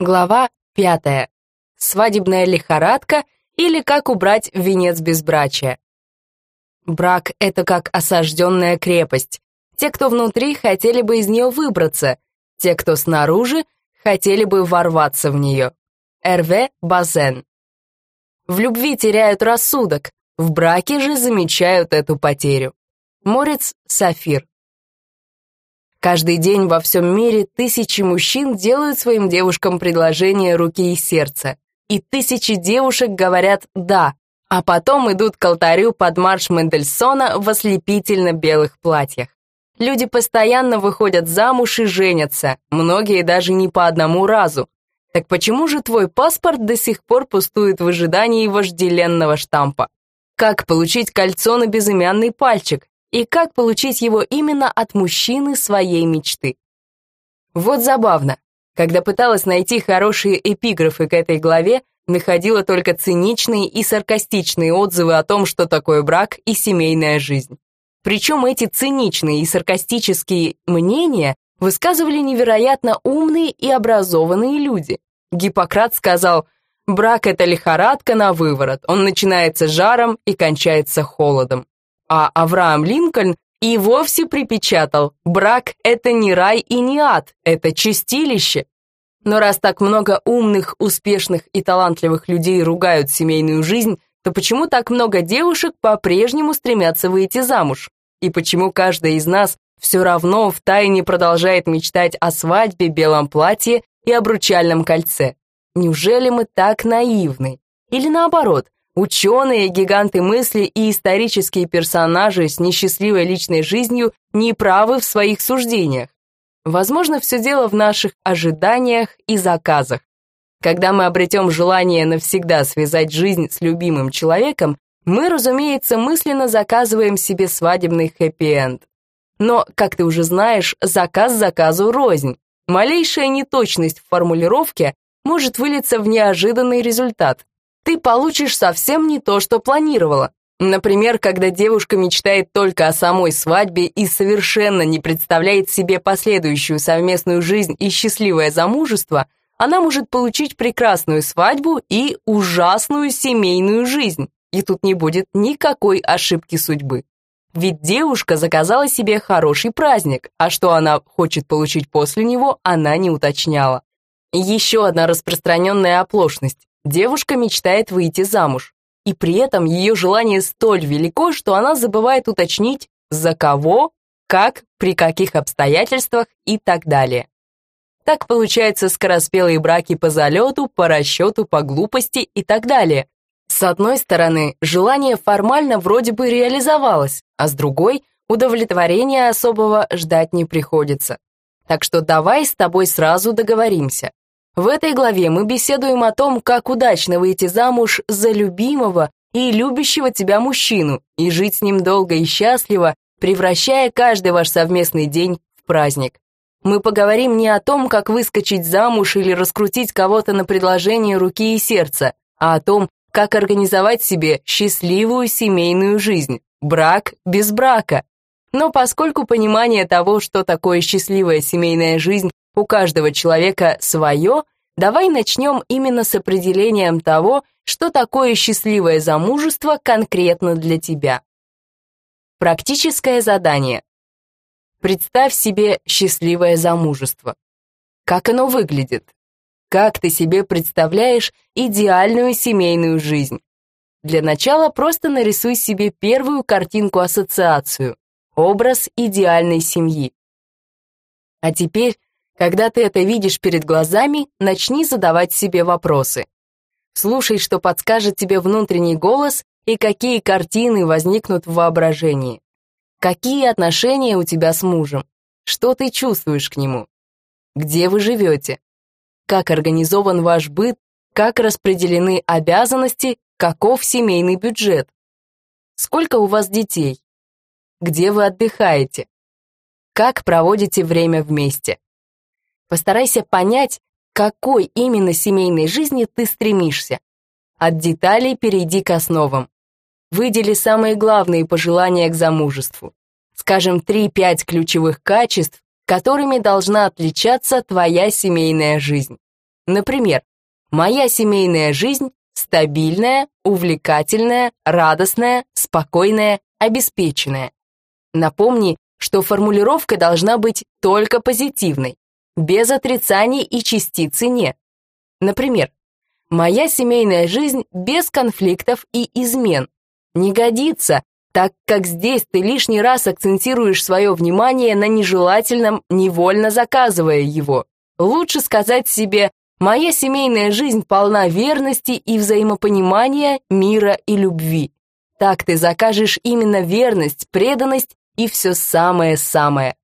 Глава пятая. Свадебная лихорадка или как убрать венец безбрачия. Брак — это как осажденная крепость. Те, кто внутри, хотели бы из нее выбраться. Те, кто снаружи, хотели бы ворваться в нее. Эрве Базен. В любви теряют рассудок, в браке же замечают эту потерю. Морец Сафир. Каждый день во всем мире тысячи мужчин делают своим девушкам предложение руки и сердца. И тысячи девушек говорят «да», а потом идут к алтарю под марш Мендельсона в ослепительно-белых платьях. Люди постоянно выходят замуж и женятся, многие даже не по одному разу. Так почему же твой паспорт до сих пор пустует в ожидании вожделенного штампа? Как получить кольцо на безымянный пальчик? И как получить его именно от мужчины своей мечты. Вот забавно. Когда пыталась найти хорошие эпиграфы к этой главе, находила только циничные и саркастичные отзывы о том, что такое брак и семейная жизнь. Причем эти циничные и саркастические мнения высказывали невероятно умные и образованные люди. Гиппократ сказал, брак — это лихорадка на выворот, он начинается жаром и кончается холодом а Авраам Линкольн и вовсе припечатал, брак — это не рай и не ад, это чистилище. Но раз так много умных, успешных и талантливых людей ругают семейную жизнь, то почему так много девушек по-прежнему стремятся выйти замуж? И почему каждая из нас все равно втайне продолжает мечтать о свадьбе, белом платье и обручальном кольце? Неужели мы так наивны? Или наоборот, Ученые, гиганты мысли и исторические персонажи с несчастливой личной жизнью не правы в своих суждениях. Возможно, все дело в наших ожиданиях и заказах. Когда мы обретем желание навсегда связать жизнь с любимым человеком, мы, разумеется, мысленно заказываем себе свадебный хэппи-энд. Но, как ты уже знаешь, заказ заказу рознь. Малейшая неточность в формулировке может вылиться в неожиданный результат ты получишь совсем не то, что планировала. Например, когда девушка мечтает только о самой свадьбе и совершенно не представляет себе последующую совместную жизнь и счастливое замужество, она может получить прекрасную свадьбу и ужасную семейную жизнь. И тут не будет никакой ошибки судьбы. Ведь девушка заказала себе хороший праздник, а что она хочет получить после него, она не уточняла. Еще одна распространенная оплошность. Девушка мечтает выйти замуж, и при этом ее желание столь велико, что она забывает уточнить, за кого, как, при каких обстоятельствах и так далее. Так получаются скороспелые браки по залету, по расчету, по глупости и так далее. С одной стороны, желание формально вроде бы реализовалось, а с другой, удовлетворения особого ждать не приходится. Так что давай с тобой сразу договоримся. В этой главе мы беседуем о том, как удачно выйти замуж за любимого и любящего тебя мужчину и жить с ним долго и счастливо, превращая каждый ваш совместный день в праздник. Мы поговорим не о том, как выскочить замуж или раскрутить кого-то на предложение руки и сердца, а о том, как организовать себе счастливую семейную жизнь, брак без брака. Но поскольку понимание того, что такое счастливая семейная жизнь, у каждого человека свое, давай начнем именно с определением того, что такое счастливое замужество конкретно для тебя. Практическое задание. Представь себе счастливое замужество. Как оно выглядит? Как ты себе представляешь идеальную семейную жизнь? Для начала просто нарисуй себе первую картинку-ассоциацию, образ идеальной семьи. А теперь когда ты это видишь перед глазами, начни задавать себе вопросы. Слушай, что подскажет тебе внутренний голос и какие картины возникнут в воображении. Какие отношения у тебя с мужем? Что ты чувствуешь к нему? Где вы живете? Как организован ваш быт? Как распределены обязанности? Каков семейный бюджет? Сколько у вас детей? Где вы отдыхаете? Как проводите время вместе? Постарайся понять, какой именно семейной жизни ты стремишься. От деталей перейди к основам. Выдели самые главные пожелания к замужеству. Скажем, 3-5 ключевых качеств, которыми должна отличаться твоя семейная жизнь. Например, «Моя семейная жизнь стабильная, увлекательная, радостная, спокойная, обеспеченная». Напомни, что формулировка должна быть только позитивной, без отрицаний и частицы «не». Например, «Моя семейная жизнь без конфликтов и измен». Не годится, так как здесь ты лишний раз акцентируешь свое внимание на нежелательном, невольно заказывая его. Лучше сказать себе «Моя семейная жизнь полна верности и взаимопонимания, мира и любви». Так ты закажешь именно верность, преданность и все самое-самое.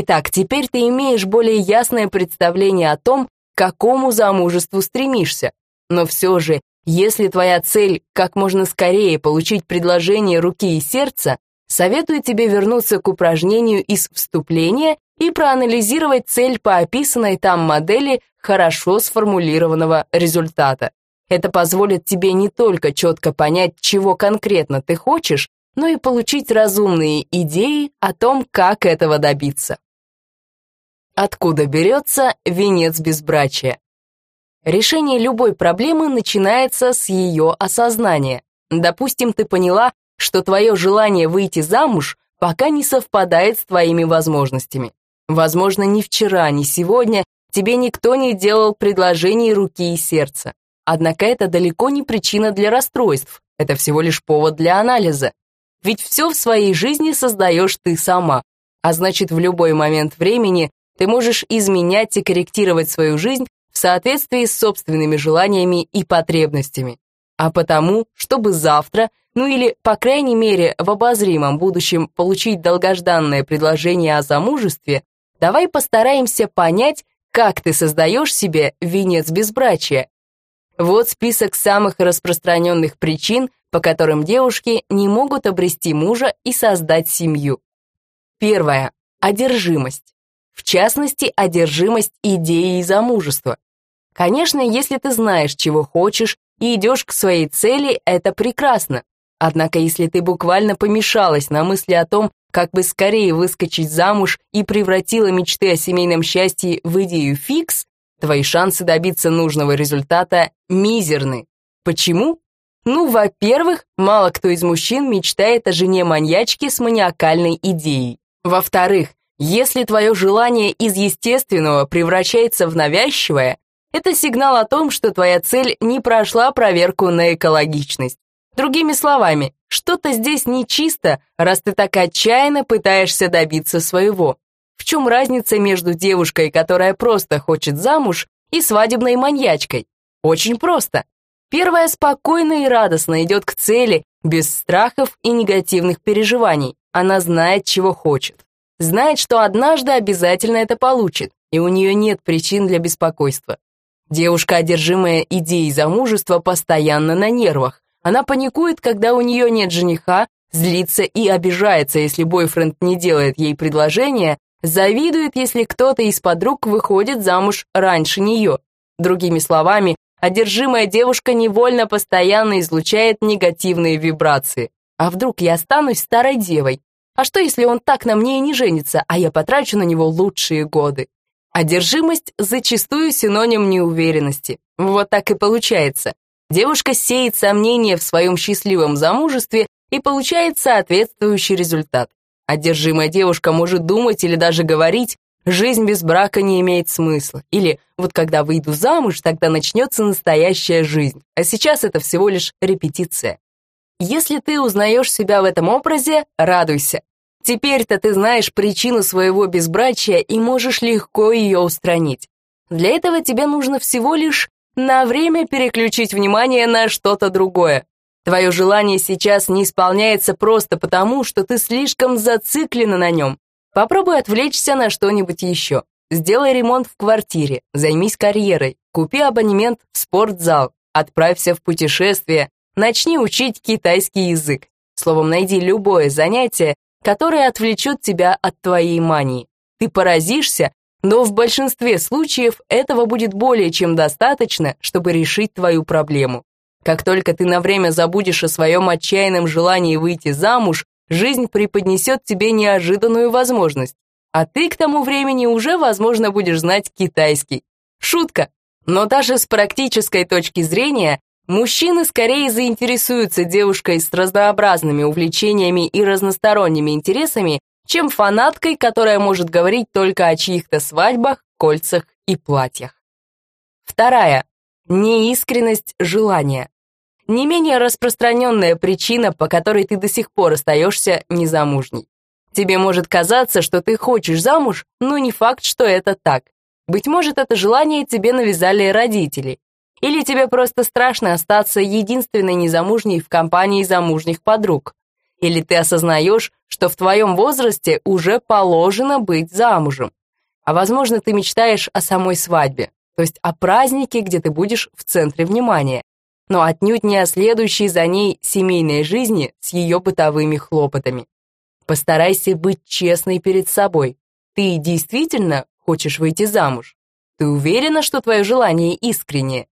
Итак, теперь ты имеешь более ясное представление о том, к какому замужеству стремишься. Но все же если твоя цель как можно скорее получить предложение руки и сердца, советую тебе вернуться к упражнению из вступления и проанализировать цель по описанной там модели хорошо сформулированного результата. Это позволит тебе не только четко понять, чего конкретно ты хочешь, но и получить разумные идеи о том, как этого добиться. Откуда берется венец безбрачия? Решение любой проблемы начинается с ее осознания. Допустим, ты поняла, что твое желание выйти замуж пока не совпадает с твоими возможностями. Возможно, ни вчера, ни сегодня тебе никто не делал предложений руки и сердца. Однако это далеко не причина для расстройств, это всего лишь повод для анализа. Ведь все в своей жизни создаешь ты сама, а значит, в любой момент времени ты можешь изменять и корректировать свою жизнь в соответствии с собственными желаниями и потребностями. А потому, чтобы завтра, ну или, по крайней мере, в обозримом будущем получить долгожданное предложение о замужестве, давай постараемся понять, как ты создаешь себе венец безбрачия. Вот список самых распространенных причин, по которым девушки не могут обрести мужа и создать семью. Первое. Одержимость. В частности, одержимость идеей замужества. Конечно, если ты знаешь, чего хочешь, и идешь к своей цели, это прекрасно. Однако, если ты буквально помешалась на мысли о том, как бы скорее выскочить замуж и превратила мечты о семейном счастье в идею фикс, твои шансы добиться нужного результата мизерны. Почему? Ну, во-первых, мало кто из мужчин мечтает о жене-маньячке с маниакальной идеей. Во-вторых, если твое желание из естественного превращается в навязчивое, это сигнал о том, что твоя цель не прошла проверку на экологичность. Другими словами, что-то здесь нечисто, раз ты так отчаянно пытаешься добиться своего. В чем разница между девушкой, которая просто хочет замуж, и свадебной маньячкой? Очень просто. Первая спокойно и радостно идет к цели, без страхов и негативных переживаний. Она знает, чего хочет. Знает, что однажды обязательно это получит, и у нее нет причин для беспокойства. Девушка, одержимая идеей замужества, постоянно на нервах. Она паникует, когда у нее нет жениха, злится и обижается, если бойфренд не делает ей предложение, завидует, если кто-то из подруг выходит замуж раньше нее. Другими словами, одержимая девушка невольно постоянно излучает негативные вибрации. А вдруг я останусь старой девой? А что, если он так на мне и не женится, а я потрачу на него лучшие годы? Одержимость зачастую синоним неуверенности. Вот так и получается. Девушка сеет сомнения в своем счастливом замужестве и получает соответствующий результат. Одержимая девушка может думать или даже говорить, жизнь без брака не имеет смысла. Или вот когда выйду замуж, тогда начнется настоящая жизнь. А сейчас это всего лишь репетиция. Если ты узнаешь себя в этом образе, радуйся. Теперь-то ты знаешь причину своего безбрачия и можешь легко ее устранить. Для этого тебе нужно всего лишь на время переключить внимание на что-то другое. Твое желание сейчас не исполняется просто потому, что ты слишком зациклена на нем. Попробуй отвлечься на что-нибудь еще. Сделай ремонт в квартире, займись карьерой, купи абонемент в спортзал, отправься в путешествие, начни учить китайский язык. Словом, найди любое занятие, которое отвлечет тебя от твоей мании. Ты поразишься, но в большинстве случаев этого будет более чем достаточно, чтобы решить твою проблему. Как только ты на время забудешь о своем отчаянном желании выйти замуж, жизнь преподнесет тебе неожиданную возможность. А ты к тому времени уже, возможно, будешь знать китайский. Шутка. Но даже с практической точки зрения мужчины скорее заинтересуются девушкой с разнообразными увлечениями и разносторонними интересами, чем фанаткой, которая может говорить только о чьих-то свадьбах, кольцах и платьях. Вторая. Неискренность желания. Не менее распространенная причина, по которой ты до сих пор остаешься незамужней. Тебе может казаться, что ты хочешь замуж, но не факт, что это так. Быть может, это желание тебе навязали родители. Или тебе просто страшно остаться единственной незамужней в компании замужних подруг. Или ты осознаешь, что в твоем возрасте уже положено быть замужем. А возможно, ты мечтаешь о самой свадьбе, то есть о празднике, где ты будешь в центре внимания, но отнюдь не о следующей за ней семейной жизни с ее бытовыми хлопотами. Постарайся быть честной перед собой. Ты действительно хочешь выйти замуж? Ты уверена, что твое желание искреннее?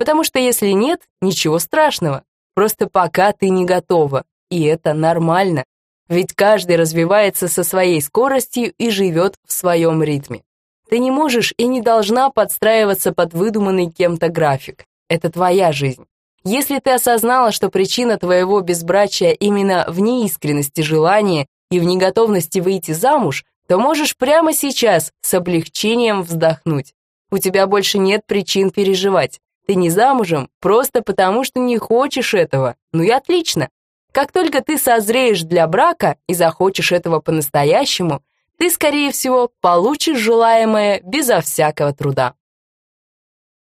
Потому что если нет, ничего страшного. Просто пока ты не готова, и это нормально. Ведь каждый развивается со своей скоростью и живет в своем ритме. Ты не можешь и не должна подстраиваться под выдуманный кем-то график. Это твоя жизнь. Если ты осознала, что причина твоего безбрачия именно в неискренности желания и в неготовности выйти замуж, то можешь прямо сейчас с облегчением вздохнуть. У тебя больше нет причин переживать. Ты не замужем просто потому, что не хочешь этого. Ну и отлично. Как только ты созреешь для брака и захочешь этого по-настоящему, ты, скорее всего, получишь желаемое безо всякого труда.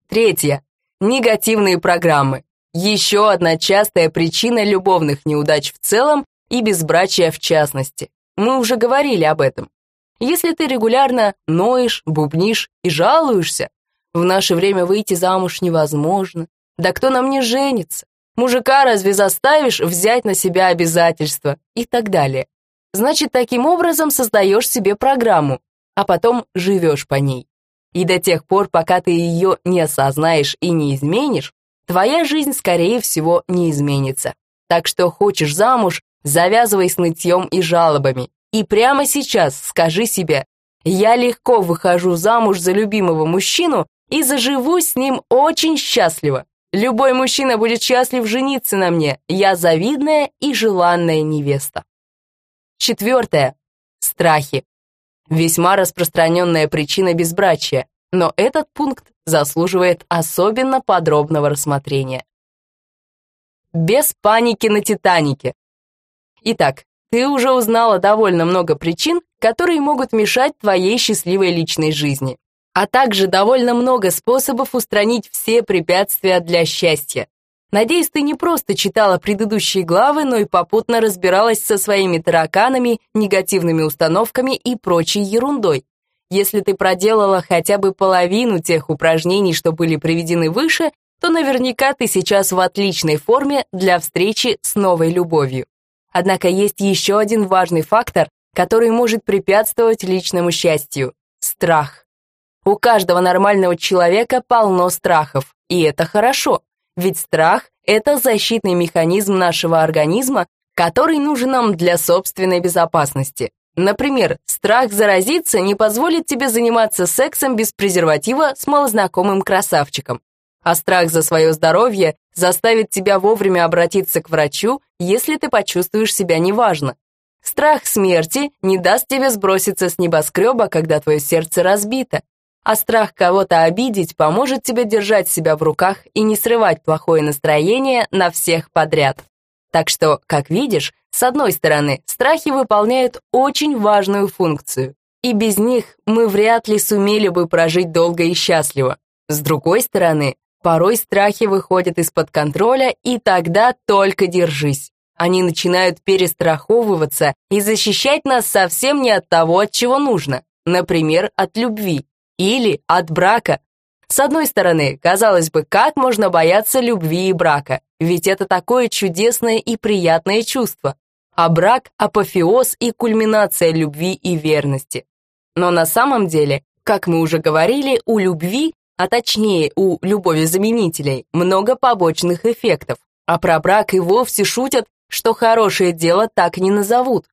Третье. Негативные программы. Еще одна частая причина любовных неудач в целом и безбрачия в частности. Мы уже говорили об этом. Если ты регулярно ноешь, бубнишь и жалуешься, в наше время выйти замуж невозможно, да кто на мне женится, мужика разве заставишь взять на себя обязательства и так далее. Значит, таким образом создаешь себе программу, а потом живешь по ней. И до тех пор, пока ты ее не осознаешь и не изменишь, твоя жизнь, скорее всего, не изменится. Так что хочешь замуж, завязывай с нытьем и жалобами. И прямо сейчас скажи себе, я легко выхожу замуж за любимого мужчину и заживу с ним очень счастливо. Любой мужчина будет счастлив жениться на мне. Я завидная и желанная невеста. Четвертое. Страхи. Весьма распространенная причина безбрачия, но этот пункт заслуживает особенно подробного рассмотрения. Без паники на Титанике. Итак, ты уже узнала довольно много причин, которые могут мешать твоей счастливой личной жизни, а также довольно много способов устранить все препятствия для счастья. Надеюсь, ты не просто читала предыдущие главы, но и попутно разбиралась со своими тараканами, негативными установками и прочей ерундой. Если ты проделала хотя бы половину тех упражнений, что были приведены выше, то наверняка ты сейчас в отличной форме для встречи с новой любовью. Однако есть еще один важный фактор, который может препятствовать личному счастью – страх. У каждого нормального человека полно страхов, и это хорошо – ведь страх — это защитный механизм нашего организма, который нужен нам для собственной безопасности. Например, страх заразиться не позволит тебе заниматься сексом без презерватива с малознакомым красавчиком. А страх за свое здоровье заставит тебя вовремя обратиться к врачу, если ты почувствуешь себя неважно. Страх смерти не даст тебе сброситься с небоскреба, когда твое сердце разбито а страх кого-то обидеть поможет тебе держать себя в руках и не срывать плохое настроение на всех подряд. Так что, как видишь, с одной стороны, страхи выполняют очень важную функцию, и без них мы вряд ли сумели бы прожить долго и счастливо. С другой стороны, порой страхи выходят из-под контроля, и тогда только держись. Они начинают перестраховываться и защищать нас совсем не от того, от чего нужно, например, от любви или от брака. С одной стороны, казалось бы, как можно бояться любви и брака, ведь это такое чудесное и приятное чувство. А брак – апофеоз и кульминация любви и верности. Но на самом деле, как мы уже говорили, у любви, а точнее у любови-заменителей, много побочных эффектов. А про брак и вовсе шутят, что хорошее дело так не назовут.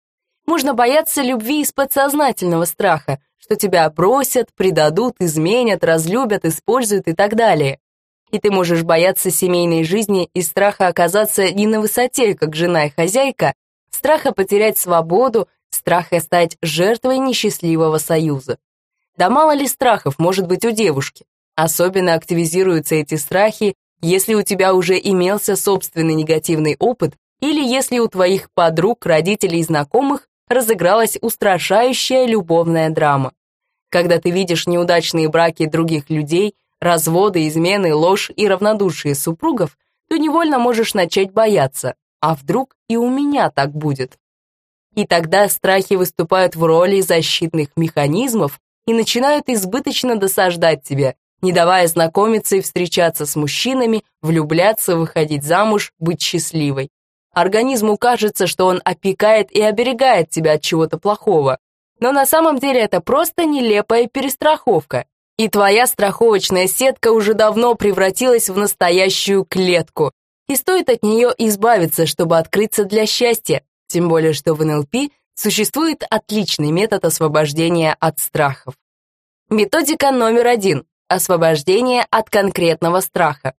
Можно бояться любви из подсознательного страха, что тебя бросят, предадут, изменят, разлюбят, используют и так далее. И ты можешь бояться семейной жизни и страха оказаться не на высоте, как жена и хозяйка, страха потерять свободу, страха стать жертвой несчастливого союза. Да мало ли страхов может быть у девушки. Особенно активизируются эти страхи, если у тебя уже имелся собственный негативный опыт или если у твоих подруг, родителей и знакомых разыгралась устрашающая любовная драма. Когда ты видишь неудачные браки других людей, разводы, измены, ложь и равнодушие супругов, то невольно можешь начать бояться, а вдруг и у меня так будет. И тогда страхи выступают в роли защитных механизмов и начинают избыточно досаждать тебе, не давая знакомиться и встречаться с мужчинами, влюбляться, выходить замуж, быть счастливой. Организму кажется, что он опекает и оберегает тебя от чего-то плохого, но на самом деле это просто нелепая перестраховка, и твоя страховочная сетка уже давно превратилась в настоящую клетку, и стоит от нее избавиться, чтобы открыться для счастья, тем более что в НЛП существует отличный метод освобождения от страхов. Методика номер один – освобождение от конкретного страха.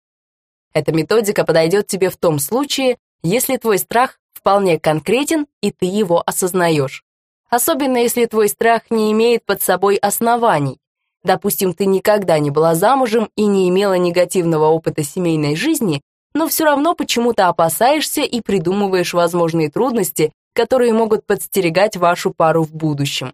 Эта методика подойдет тебе в том случае, если твой страх вполне конкретен и ты его осознаешь. Особенно если твой страх не имеет под собой оснований. Допустим, ты никогда не была замужем и не имела негативного опыта семейной жизни, но все равно почему-то опасаешься и придумываешь возможные трудности, которые могут подстерегать вашу пару в будущем.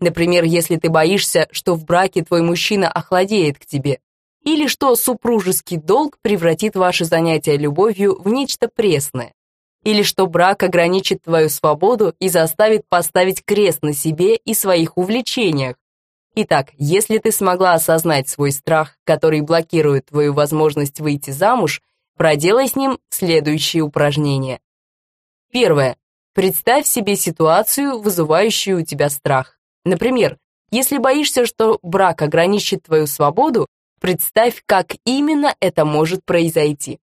Например, если ты боишься, что в браке твой мужчина охладеет к тебе, или что супружеский долг превратит ваше занятие любовью в нечто пресное, или что брак ограничит твою свободу и заставит поставить крест на себе и своих увлечениях. Итак, если ты смогла осознать свой страх, который блокирует твою возможность выйти замуж, проделай с ним следующие упражнения. Первое. Представь себе ситуацию, вызывающую у тебя страх. Например, если боишься, что брак ограничит твою свободу, Представь, как именно это может произойти.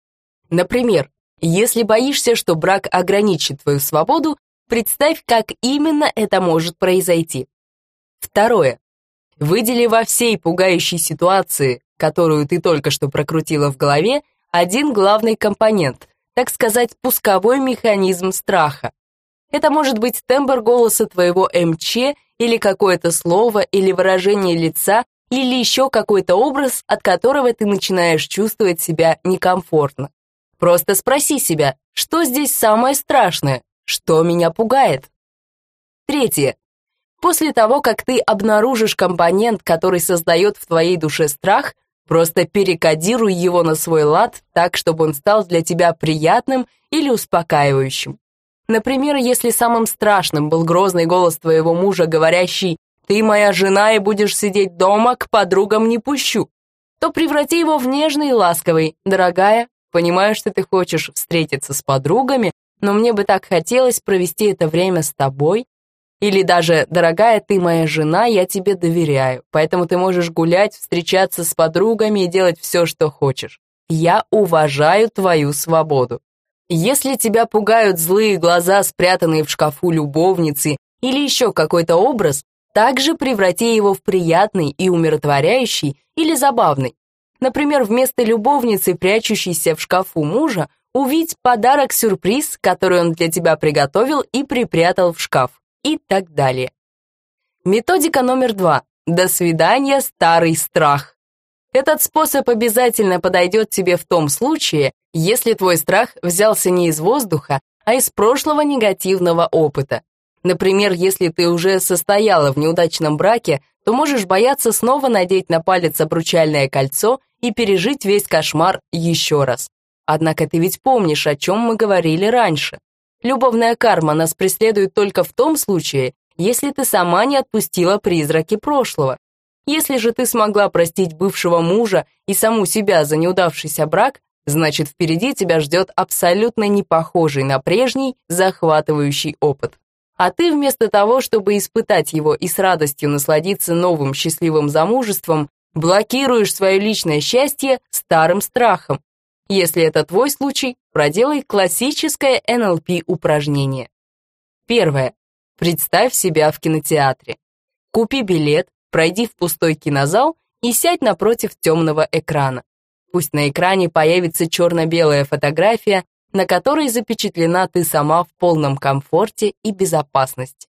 Например, если боишься, что брак ограничит твою свободу, представь, как именно это может произойти. Второе. Выдели во всей пугающей ситуации, которую ты только что прокрутила в голове, один главный компонент, так сказать, пусковой механизм страха. Это может быть тембр голоса твоего МЧ или какое-то слово или выражение лица, или еще какой-то образ, от которого ты начинаешь чувствовать себя некомфортно. Просто спроси себя, что здесь самое страшное, что меня пугает. Третье. После того, как ты обнаружишь компонент, который создает в твоей душе страх, просто перекодируй его на свой лад так, чтобы он стал для тебя приятным или успокаивающим. Например, если самым страшным был грозный голос твоего мужа, говорящий ты моя жена и будешь сидеть дома, к подругам не пущу, то преврати его в нежный и ласковый. Дорогая, понимаю, что ты хочешь встретиться с подругами, но мне бы так хотелось провести это время с тобой. Или даже, дорогая, ты моя жена, я тебе доверяю, поэтому ты можешь гулять, встречаться с подругами и делать все, что хочешь. Я уважаю твою свободу. Если тебя пугают злые глаза, спрятанные в шкафу любовницы, или еще какой-то образ, также преврати его в приятный и умиротворяющий или забавный. Например, вместо любовницы, прячущейся в шкафу мужа, увидь подарок-сюрприз, который он для тебя приготовил и припрятал в шкаф, и так далее. Методика номер два. До свидания, старый страх. Этот способ обязательно подойдет тебе в том случае, если твой страх взялся не из воздуха, а из прошлого негативного опыта. Например, если ты уже состояла в неудачном браке, то можешь бояться снова надеть на палец обручальное кольцо и пережить весь кошмар еще раз. Однако ты ведь помнишь, о чем мы говорили раньше. Любовная карма нас преследует только в том случае, если ты сама не отпустила призраки прошлого. Если же ты смогла простить бывшего мужа и саму себя за неудавшийся брак, значит, впереди тебя ждет абсолютно не похожий на прежний захватывающий опыт. А ты вместо того, чтобы испытать его и с радостью насладиться новым счастливым замужеством, блокируешь свое личное счастье старым страхом. Если это твой случай, проделай классическое НЛП-упражнение. Первое. Представь себя в кинотеатре. Купи билет, пройди в пустой кинозал и сядь напротив темного экрана. Пусть на экране появится черно-белая фотография, на которой запечатлена ты сама в полном комфорте и безопасности.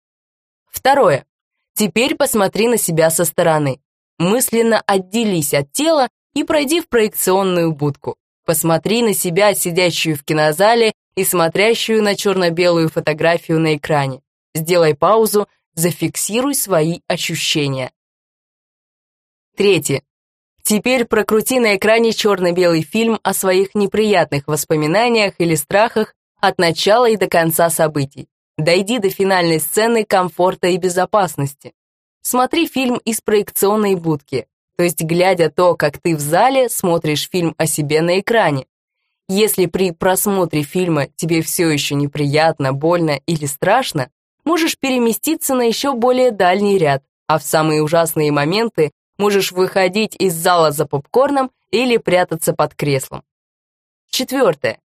Второе. Теперь посмотри на себя со стороны. Мысленно отделись от тела и пройди в проекционную будку. Посмотри на себя, сидящую в кинозале и смотрящую на черно-белую фотографию на экране. Сделай паузу, зафиксируй свои ощущения. Третье. Теперь прокрути на экране черно-белый фильм о своих неприятных воспоминаниях или страхах от начала и до конца событий. Дойди до финальной сцены комфорта и безопасности. Смотри фильм из проекционной будки, то есть глядя то, как ты в зале смотришь фильм о себе на экране. Если при просмотре фильма тебе все еще неприятно, больно или страшно, можешь переместиться на еще более дальний ряд, а в самые ужасные моменты можешь выходить из зала за попкорном или прятаться под креслом. Четвертое.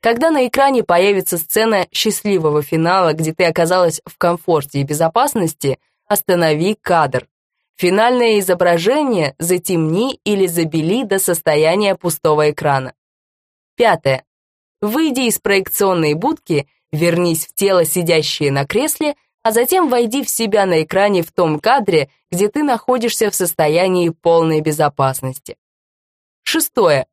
Когда на экране появится сцена счастливого финала, где ты оказалась в комфорте и безопасности, останови кадр. Финальное изображение затемни или забели до состояния пустого экрана. Пятое. Выйди из проекционной будки, вернись в тело, сидящее на кресле, а затем войди в себя на экране в том кадре, где ты находишься в состоянии полной безопасности. Шестое.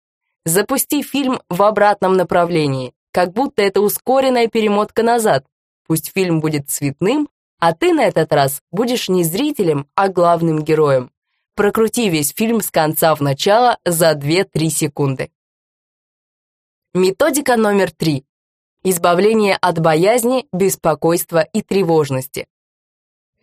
Запусти фильм в обратном направлении, как будто это ускоренная перемотка назад. Пусть фильм будет цветным, а ты на этот раз будешь не зрителем, а главным героем. Прокрути весь фильм с конца в начало за 2-3 секунды. Методика номер три. Избавление от боязни, беспокойства и тревожности.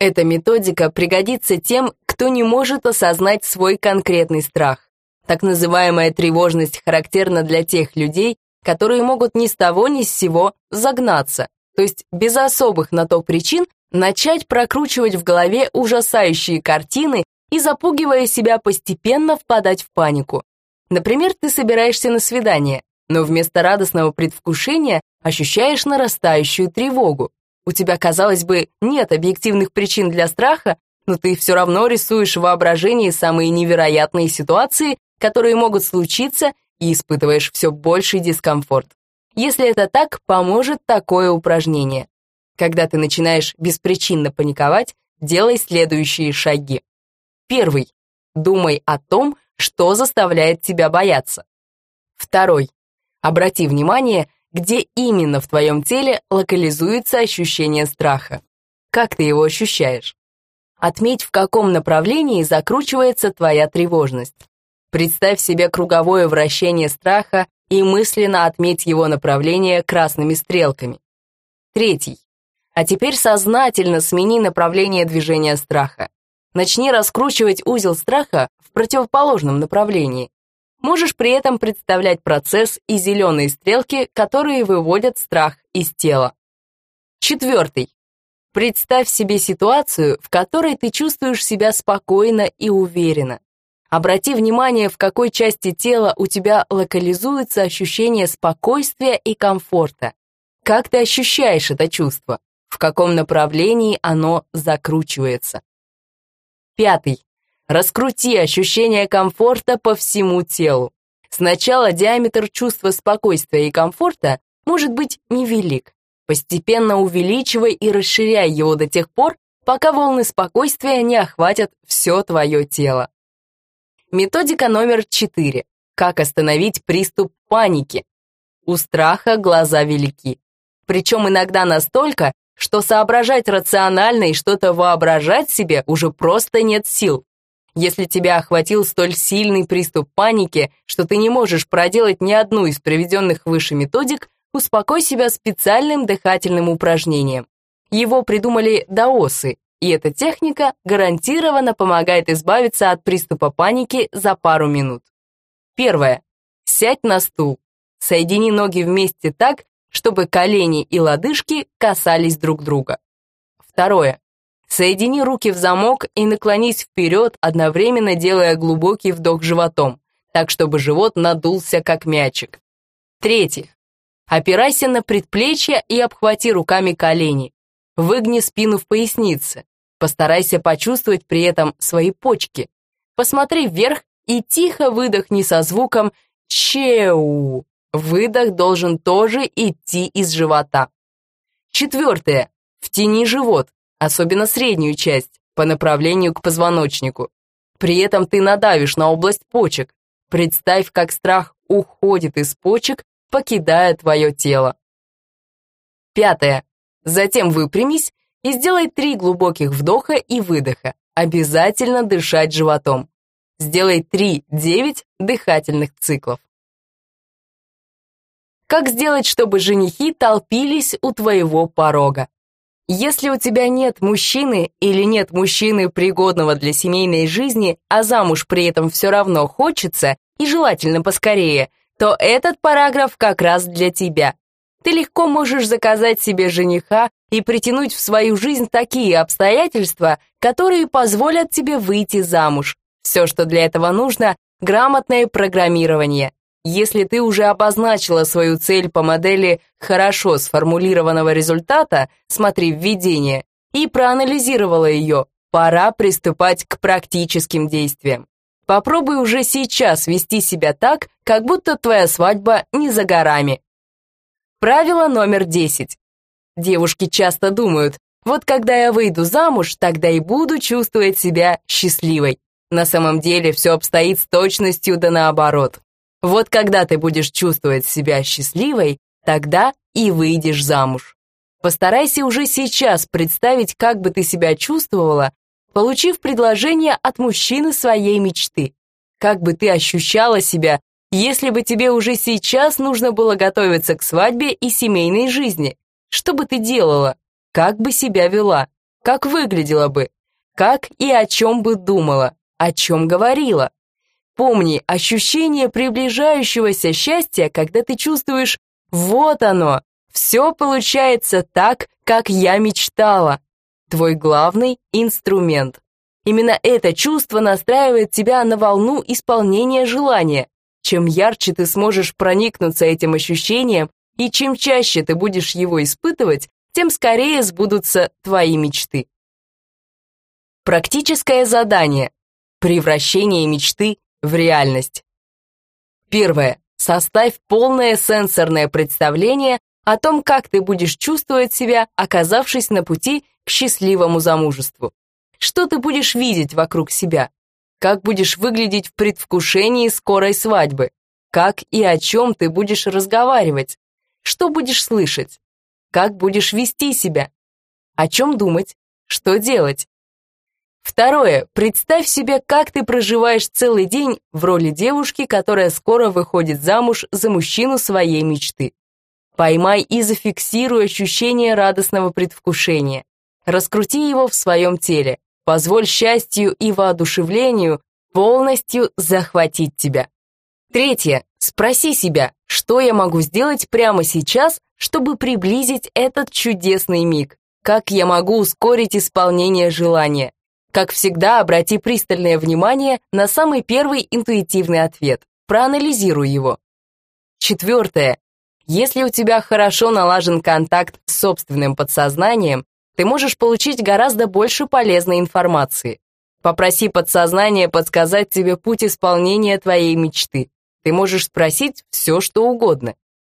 Эта методика пригодится тем, кто не может осознать свой конкретный страх. Так называемая тревожность характерна для тех людей, которые могут ни с того ни с сего загнаться, то есть без особых на то причин начать прокручивать в голове ужасающие картины и, запугивая себя, постепенно впадать в панику. Например, ты собираешься на свидание, но вместо радостного предвкушения ощущаешь нарастающую тревогу. У тебя, казалось бы, нет объективных причин для страха, но ты все равно рисуешь в воображении самые невероятные ситуации, которые могут случиться, и испытываешь все больший дискомфорт. Если это так, поможет такое упражнение. Когда ты начинаешь беспричинно паниковать, делай следующие шаги. Первый. Думай о том, что заставляет тебя бояться. Второй. Обрати внимание, где именно в твоем теле локализуется ощущение страха. Как ты его ощущаешь? Отметь, в каком направлении закручивается твоя тревожность. Представь себе круговое вращение страха и мысленно отметь его направление красными стрелками. Третий. А теперь сознательно смени направление движения страха. Начни раскручивать узел страха в противоположном направлении. Можешь при этом представлять процесс и зеленые стрелки, которые выводят страх из тела. Четвертый. Представь себе ситуацию, в которой ты чувствуешь себя спокойно и уверенно. Обрати внимание, в какой части тела у тебя локализуется ощущение спокойствия и комфорта. Как ты ощущаешь это чувство? В каком направлении оно закручивается? Пятый. Раскрути ощущение комфорта по всему телу. Сначала диаметр чувства спокойствия и комфорта может быть невелик. Постепенно увеличивай и расширяй его до тех пор, пока волны спокойствия не охватят все твое тело. Методика номер 4. Как остановить приступ паники? У страха глаза велики. Причем иногда настолько, что соображать рационально и что-то воображать себе уже просто нет сил. Если тебя охватил столь сильный приступ паники, что ты не можешь проделать ни одну из приведенных выше методик, успокой себя специальным дыхательным упражнением. Его придумали даосы, и эта техника гарантированно помогает избавиться от приступа паники за пару минут. Первое. Сядь на стул. Соедини ноги вместе так, чтобы колени и лодыжки касались друг друга. Второе. Соедини руки в замок и наклонись вперед, одновременно делая глубокий вдох животом, так чтобы живот надулся как мячик. Третье. Опирайся на предплечья и обхвати руками колени. Выгни спину в пояснице. Постарайся почувствовать при этом свои почки. Посмотри вверх и тихо выдохни со звуком «чеу». Выдох должен тоже идти из живота. Четвертое. Втяни живот, особенно среднюю часть, по направлению к позвоночнику. При этом ты надавишь на область почек. Представь, как страх уходит из почек, покидая твое тело. Пятое. Затем выпрямись и сделай три глубоких вдоха и выдоха. Обязательно дышать животом. Сделай 3-9 дыхательных циклов. Как сделать, чтобы женихи толпились у твоего порога? Если у тебя нет мужчины или нет мужчины, пригодного для семейной жизни, а замуж при этом все равно хочется, и желательно поскорее, то этот параграф как раз для тебя. Ты легко можешь заказать себе жениха и притянуть в свою жизнь такие обстоятельства, которые позволят тебе выйти замуж. Все, что для этого нужно, грамотное программирование. Если ты уже обозначила свою цель по модели хорошо сформулированного результата, смотри введение, и проанализировала ее, пора приступать к практическим действиям. Попробуй уже сейчас вести себя так, как будто твоя свадьба не за горами. Правило номер 10. Девушки часто думают, вот когда я выйду замуж, тогда и буду чувствовать себя счастливой. На самом деле все обстоит с точностью да наоборот. Вот когда ты будешь чувствовать себя счастливой, тогда и выйдешь замуж. Постарайся уже сейчас представить, как бы ты себя чувствовала, получив предложение от мужчины своей мечты. Как бы ты ощущала себя, если бы тебе уже сейчас нужно было готовиться к свадьбе и семейной жизни? Что бы ты делала? Как бы себя вела? Как выглядела бы? Как и о чем бы думала? О чем говорила? Помни ощущение приближающегося счастья, когда ты чувствуешь «вот оно, все получается так, как я мечтала». Твой главный инструмент. Именно это чувство настраивает тебя на волну исполнения желания. Чем ярче ты сможешь проникнуться этим ощущением, и чем чаще ты будешь его испытывать, тем скорее сбудутся твои мечты. Практическое задание. Превращение мечты в реальность. Первое. Составь полное сенсорное представление о том, как ты будешь чувствовать себя, оказавшись на пути к счастливому замужеству. Что ты будешь видеть вокруг себя? как будешь выглядеть в предвкушении скорой свадьбы, как и о чем ты будешь разговаривать, что будешь слышать, как будешь вести себя, о чем думать, что делать. Второе. Представь себе, как ты проживаешь целый день в роли девушки, которая скоро выходит замуж за мужчину своей мечты. Поймай и зафиксируй ощущение радостного предвкушения. Раскрути его в своем теле. Позволь счастью и воодушевлению полностью захватить тебя. Третье. Спроси себя, что я могу сделать прямо сейчас, чтобы приблизить этот чудесный миг? Как я могу ускорить исполнение желания? Как всегда, обрати пристальное внимание на самый первый интуитивный ответ. Проанализируй его. Четвертое. Если у тебя хорошо налажен контакт с собственным подсознанием, ты можешь получить гораздо больше полезной информации. Попроси подсознание подсказать тебе путь исполнения твоей мечты. Ты можешь спросить все, что угодно.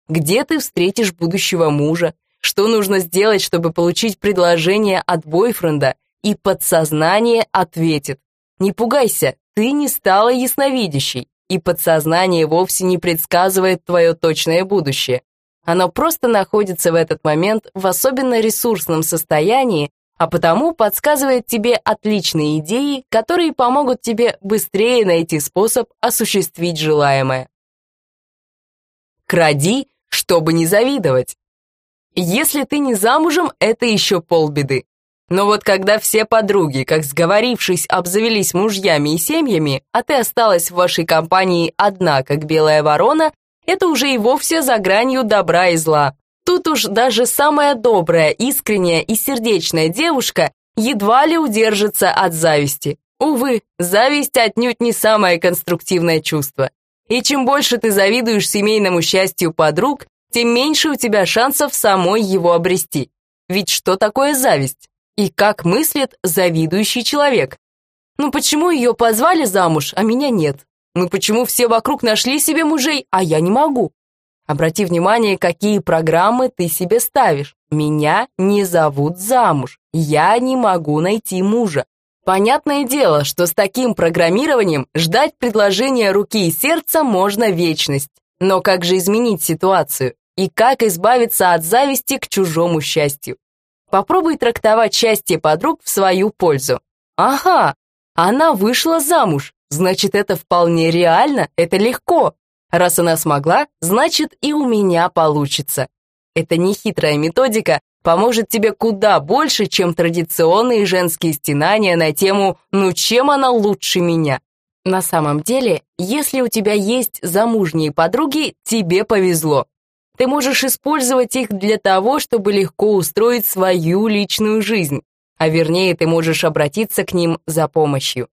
Где ты встретишь будущего мужа? Что нужно сделать, чтобы получить предложение от бойфренда? И подсознание ответит. Не пугайся, ты не стала ясновидящей, и подсознание вовсе не предсказывает твое точное будущее. Оно просто находится в этот момент в особенно ресурсном состоянии, а потому подсказывает тебе отличные идеи, которые помогут тебе быстрее найти способ осуществить желаемое. Кради, чтобы не завидовать. Если ты не замужем, это еще полбеды. Но вот когда все подруги, как сговорившись, обзавелись мужьями и семьями, а ты осталась в вашей компании одна, как белая ворона, это уже и вовсе за гранью добра и зла. Тут уж даже самая добрая, искренняя и сердечная девушка едва ли удержится от зависти. Увы, зависть отнюдь не самое конструктивное чувство. И чем больше ты завидуешь семейному счастью подруг, тем меньше у тебя шансов самой его обрести. Ведь что такое зависть? И как мыслит завидующий человек. Ну почему ее позвали замуж, а меня нет? Ну почему все вокруг нашли себе мужей, а я не могу? Обрати внимание, какие программы ты себе ставишь. Меня не зовут замуж. Я не могу найти мужа. Понятное дело, что с таким программированием ждать предложения руки и сердца можно вечность. Но как же изменить ситуацию? И как избавиться от зависти к чужому счастью? Попробуй трактовать счастье подруг в свою пользу. Ага, она вышла замуж, значит, это вполне реально, это легко. Раз она смогла, значит и у меня получится. Эта нехитрая методика поможет тебе куда больше, чем традиционные женские стенания на тему «ну чем она лучше меня?». На самом деле, если у тебя есть замужние подруги, тебе повезло. Ты можешь использовать их для того, чтобы легко устроить свою личную жизнь, а вернее ты можешь обратиться к ним за помощью.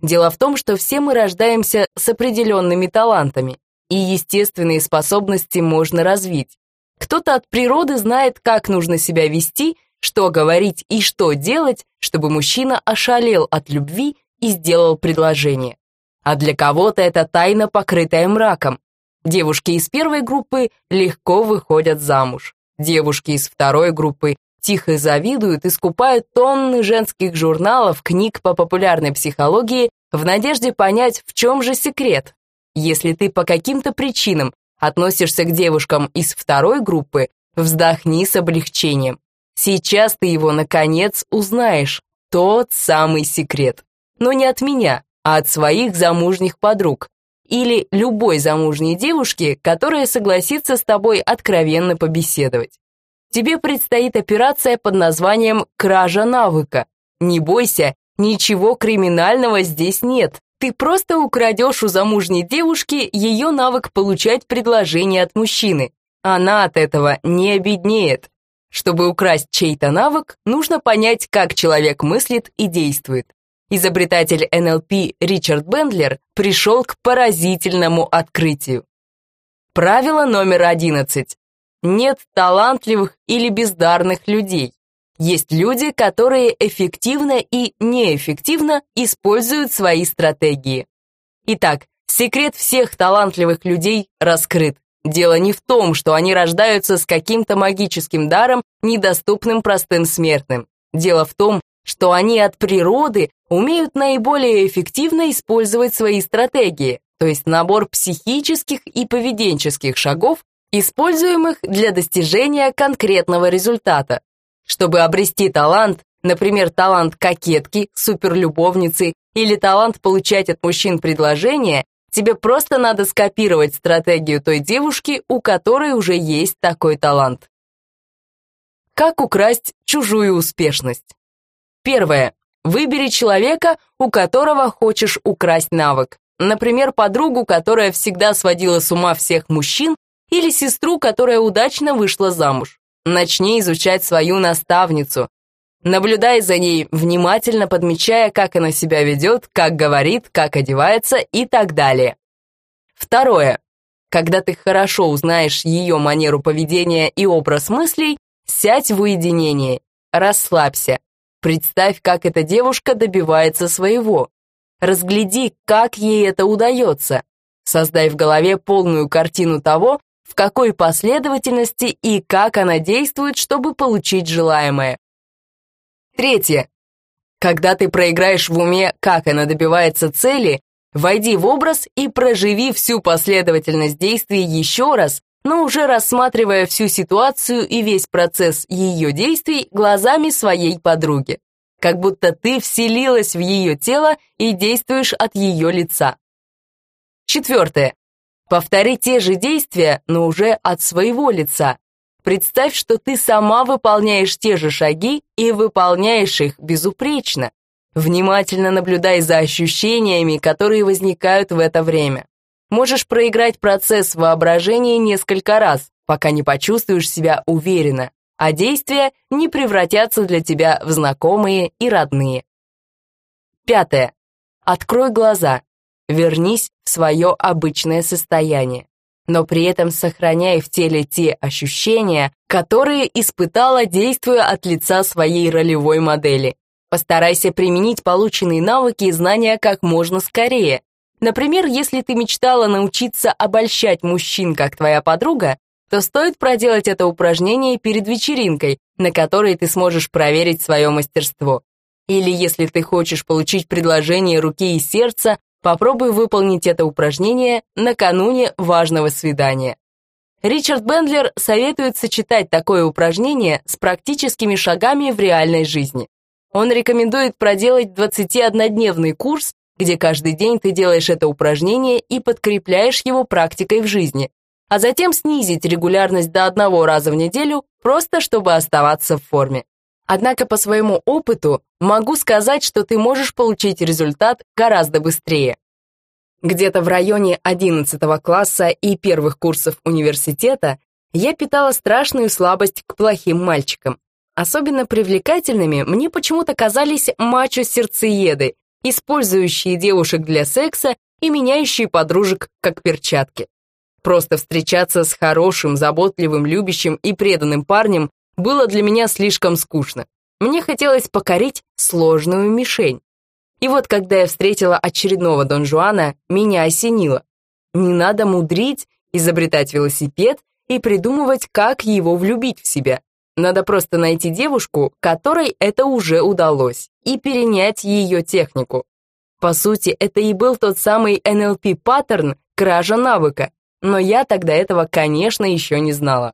Дело в том, что все мы рождаемся с определенными талантами и естественные способности можно развить. Кто-то от природы знает, как нужно себя вести, что говорить и что делать, чтобы мужчина ошалел от любви и сделал предложение. А для кого-то это тайна, покрытая мраком. Девушки из первой группы легко выходят замуж. Девушки из второй группы тихо завидуют и скупают тонны женских журналов, книг по популярной психологии в надежде понять, в чем же секрет, если ты по каким-то причинам относишься к девушкам из второй группы, вздохни с облегчением. Сейчас ты его, наконец, узнаешь. Тот самый секрет. Но не от меня, а от своих замужних подруг. Или любой замужней девушки, которая согласится с тобой откровенно побеседовать. Тебе предстоит операция под названием «Кража навыка». Не бойся, ничего криминального здесь нет. Ты просто украдешь у замужней девушки ее навык получать предложение от мужчины. Она от этого не обеднеет. Чтобы украсть чей-то навык, нужно понять, как человек мыслит и действует. Изобретатель НЛП Ричард Бендлер пришел к поразительному открытию. Правило номер 11. Нет талантливых или бездарных людей. Есть люди, которые эффективно и неэффективно используют свои стратегии. Итак, секрет всех талантливых людей раскрыт. Дело не в том, что они рождаются с каким-то магическим даром, недоступным простым смертным. Дело в том, что они от природы умеют наиболее эффективно использовать свои стратегии, то есть набор психических и поведенческих шагов, используемых для достижения конкретного результата, чтобы обрести талант, например, талант кокетки, суперлюбовницы или талант получать от мужчин предложения, тебе просто надо скопировать стратегию той девушки, у которой уже есть такой талант. Как украсть чужую успешность? Первое. Выбери человека, у которого хочешь украсть навык. Например, подругу, которая всегда сводила с ума всех мужчин, или сестру, которая удачно вышла замуж. Начни изучать свою наставницу. Наблюдай за ней, внимательно подмечая, как она себя ведет, как говорит, как одевается и так далее. Второе. Когда ты хорошо узнаешь ее манеру поведения и образ мыслей, сядь в уединении, расслабься. Представь, как эта девушка добивается своего. Разгляди, как ей это удается. Создай в голове полную картину того, в какой последовательности и как она действует, чтобы получить желаемое. Третье. Когда ты проиграешь в уме, как она добивается цели, войди в образ и проживи всю последовательность действий еще раз, но уже рассматривая всю ситуацию и весь процесс ее действий глазами своей подруги. Как будто ты вселилась в ее тело и действуешь от ее лица. Четвертое. Повтори те же действия, но уже от своего лица. Представь, что ты сама выполняешь те же шаги и выполняешь их безупречно. Внимательно наблюдай за ощущениями, которые возникают в это время. Можешь проиграть процесс воображения несколько раз, пока не почувствуешь себя уверенно, а действия не превратятся для тебя в знакомые и родные. Пятое. Открой глаза. Вернись в свое обычное состояние. но при этом сохраняй в теле те ощущения, которые испытала, действуя от лица своей ролевой модели. Постарайся применить полученные навыки и знания как можно скорее. Например, если ты мечтала научиться обольщать мужчин, как твоя подруга, то стоит проделать это упражнение перед вечеринкой, на которой ты сможешь проверить свое мастерство. Или если ты хочешь получить предложение руки и сердца, попробуй выполнить это упражнение накануне важного свидания. Ричард Бендлер советует сочетать такое упражнение с практическими шагами в реальной жизни. Он рекомендует проделать 21-дневный курс, где каждый день ты делаешь это упражнение и подкрепляешь его практикой в жизни, а затем снизить регулярность до одного раза в неделю, просто чтобы оставаться в форме. Однако по своему опыту могу сказать, что ты можешь получить результат гораздо быстрее. Где-то в районе 11 класса и первых курсов университета я питала страшную слабость к плохим мальчикам. Особенно привлекательными мне почему-то казались мачо-сердцееды, использующие девушек для секса и меняющие подружек как перчатки. Просто встречаться с хорошим, заботливым, любящим и преданным парнем было для меня слишком скучно. Мне хотелось покорить сложную мишень. И вот когда я встретила очередного Дон Жуана, меня осенило. Не надо мудрить, изобретать велосипед и придумывать, как его влюбить в себя. Надо просто найти девушку, которой это уже удалось, и перенять ее технику. По сути, это и был тот самый NLP-паттерн кража навыка, но я тогда этого, конечно, еще не знала.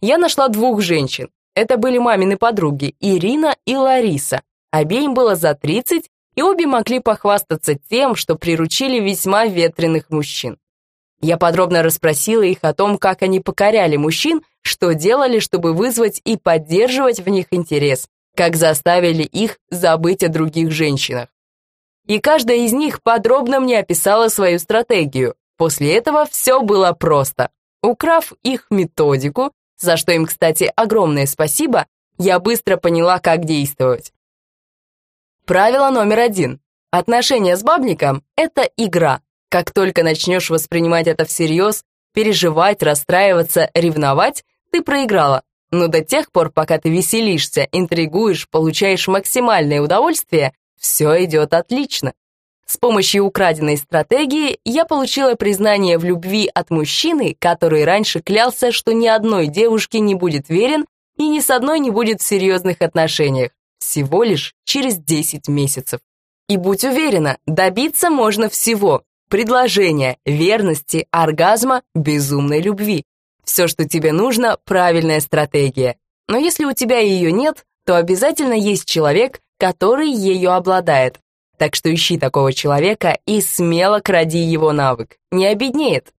Я нашла двух женщин. Это были мамины подруги, Ирина и Лариса. Обеим было за 30, и обе могли похвастаться тем, что приручили весьма ветреных мужчин. Я подробно расспросила их о том, как они покоряли мужчин, что делали, чтобы вызвать и поддерживать в них интерес, как заставили их забыть о других женщинах. И каждая из них подробно мне описала свою стратегию, После этого все было просто. Украв их методику, за что им, кстати, огромное спасибо, я быстро поняла, как действовать. Правило номер один. Отношения с бабником — это игра. Как только начнешь воспринимать это всерьез, переживать, расстраиваться, ревновать, ты проиграла. Но до тех пор, пока ты веселишься, интригуешь, получаешь максимальное удовольствие, все идет отлично. С помощью украденной стратегии я получила признание в любви от мужчины, который раньше клялся, что ни одной девушке не будет верен и ни с одной не будет в серьезных отношениях, всего лишь через 10 месяцев. И будь уверена, добиться можно всего. Предложения, верности, оргазма, безумной любви. Все, что тебе нужно, правильная стратегия. Но если у тебя ее нет, то обязательно есть человек, который ее обладает, так что ищи такого человека и смело кради его навык. Не обеднеет.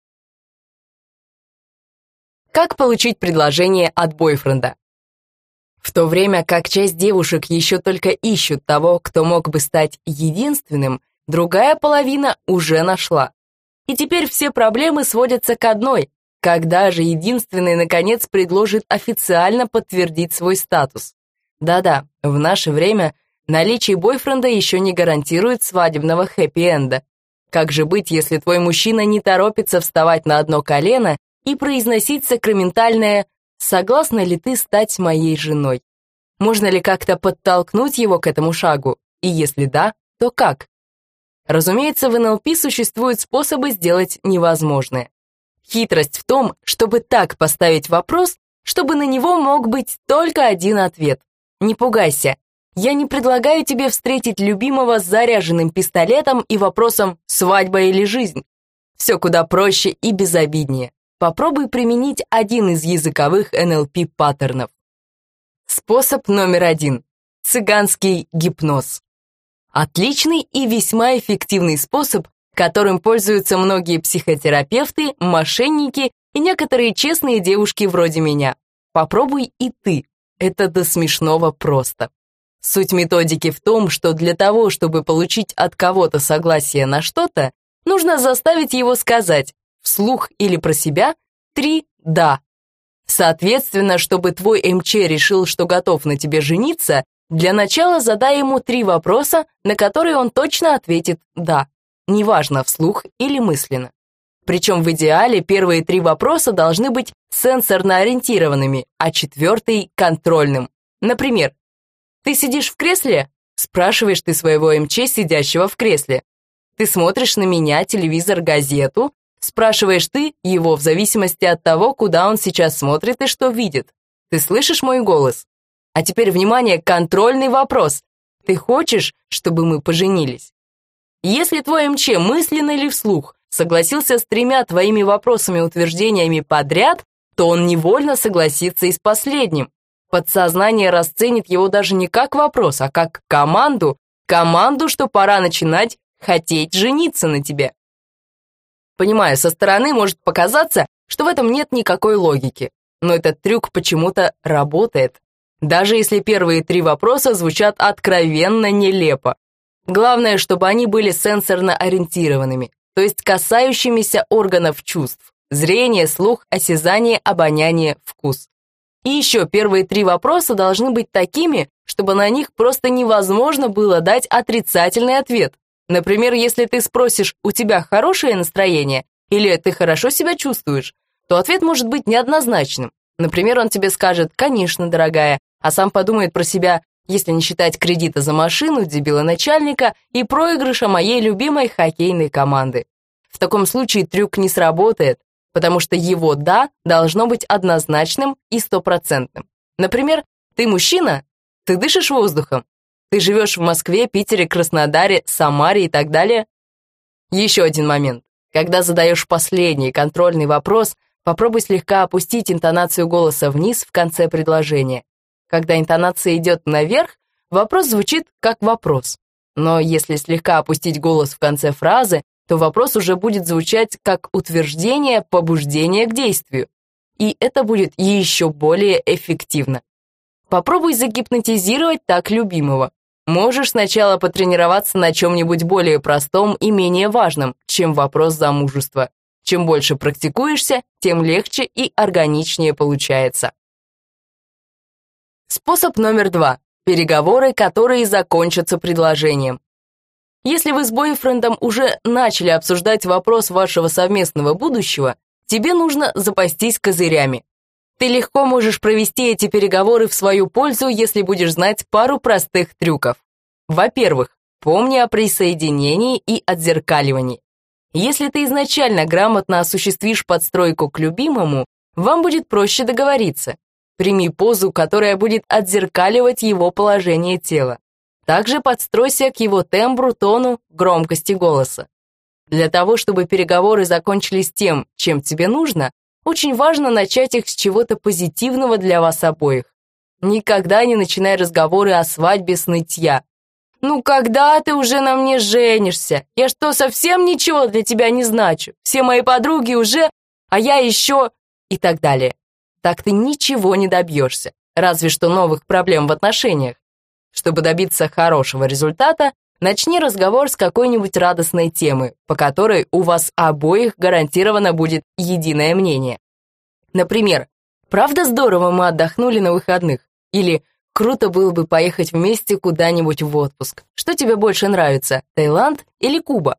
Как получить предложение от бойфренда? В то время как часть девушек еще только ищут того, кто мог бы стать единственным, другая половина уже нашла. И теперь все проблемы сводятся к одной. Когда же единственный, наконец, предложит официально подтвердить свой статус? Да-да, в наше время Наличие бойфренда еще не гарантирует свадебного хэппи-энда. Как же быть, если твой мужчина не торопится вставать на одно колено и произносить сакраментальное «Согласна ли ты стать моей женой?» Можно ли как-то подтолкнуть его к этому шагу? И если да, то как? Разумеется, в НЛП существуют способы сделать невозможное. Хитрость в том, чтобы так поставить вопрос, чтобы на него мог быть только один ответ. Не пугайся, я не предлагаю тебе встретить любимого с заряженным пистолетом и вопросом «свадьба или жизнь?». Все куда проще и безобиднее. Попробуй применить один из языковых НЛП-паттернов. Способ номер один. Цыганский гипноз. Отличный и весьма эффективный способ, которым пользуются многие психотерапевты, мошенники и некоторые честные девушки вроде меня. Попробуй и ты. Это до смешного просто. Суть методики в том, что для того, чтобы получить от кого-то согласие на что-то, нужно заставить его сказать, вслух или про себя, три «да». Соответственно, чтобы твой МЧ решил, что готов на тебе жениться, для начала задай ему три вопроса, на которые он точно ответит «да», неважно, вслух или мысленно. Причем в идеале первые три вопроса должны быть сенсорно ориентированными, а четвертый — контрольным. Например, «Ты сидишь в кресле?» — спрашиваешь ты своего МЧ, сидящего в кресле. «Ты смотришь на меня, телевизор, газету?» — спрашиваешь ты его в зависимости от того, куда он сейчас смотрит и что видит. «Ты слышишь мой голос?» А теперь, внимание, контрольный вопрос. Ты хочешь, чтобы мы поженились? Если твой МЧ мысленно или вслух согласился с тремя твоими вопросами-утверждениями подряд, то он невольно согласится и с последним. Подсознание расценит его даже не как вопрос, а как команду, команду, что пора начинать хотеть жениться на тебе. Понимаю, со стороны может показаться, что в этом нет никакой логики, но этот трюк почему-то работает даже если первые три вопроса звучат откровенно нелепо. Главное, чтобы они были сенсорно ориентированными, то есть касающимися органов чувств – зрение, слух, осязание, обоняние, вкус. И еще первые три вопроса должны быть такими, чтобы на них просто невозможно было дать отрицательный ответ. Например, если ты спросишь «у тебя хорошее настроение?» или «ты хорошо себя чувствуешь?», то ответ может быть неоднозначным. Например, он тебе скажет «конечно, дорогая», а сам подумает про себя, если не считать кредита за машину, дебила начальника и проигрыша моей любимой хоккейной команды. В таком случае трюк не сработает, потому что его «да» должно быть однозначным и стопроцентным. Например, ты мужчина, ты дышишь воздухом, ты живешь в Москве, Питере, Краснодаре, Самаре и так далее. Еще один момент. Когда задаешь последний контрольный вопрос, попробуй слегка опустить интонацию голоса вниз в конце предложения. Когда интонация идет наверх, вопрос звучит как вопрос. Но если слегка опустить голос в конце фразы, то вопрос уже будет звучать как утверждение, побуждение к действию. И это будет еще более эффективно. Попробуй загипнотизировать так любимого. Можешь сначала потренироваться на чем-нибудь более простом и менее важном, чем вопрос замужества. Чем больше практикуешься, тем легче и органичнее получается. Способ номер два. Переговоры, которые закончатся предложением. Если вы с бойфрендом уже начали обсуждать вопрос вашего совместного будущего, тебе нужно запастись козырями. Ты легко можешь провести эти переговоры в свою пользу, если будешь знать пару простых трюков. Во-первых, помни о присоединении и отзеркаливании. Если ты изначально грамотно осуществишь подстройку к любимому, вам будет проще договориться. Прими позу, которая будет отзеркаливать его положение тела. Также подстройся к его тембру, тону, громкости голоса. Для того, чтобы переговоры закончились тем, чем тебе нужно, очень важно начать их с чего-то позитивного для вас обоих. Никогда не начинай разговоры о свадьбе с нытья. «Ну когда ты уже на мне женишься? Я что, совсем ничего для тебя не значу? Все мои подруги уже, а я еще...» и так далее так ты ничего не добьешься, разве что новых проблем в отношениях. Чтобы добиться хорошего результата, начни разговор с какой-нибудь радостной темы, по которой у вас обоих гарантированно будет единое мнение. Например, «Правда здорово мы отдохнули на выходных?» или «Круто было бы поехать вместе куда-нибудь в отпуск. Что тебе больше нравится, Таиланд или Куба?»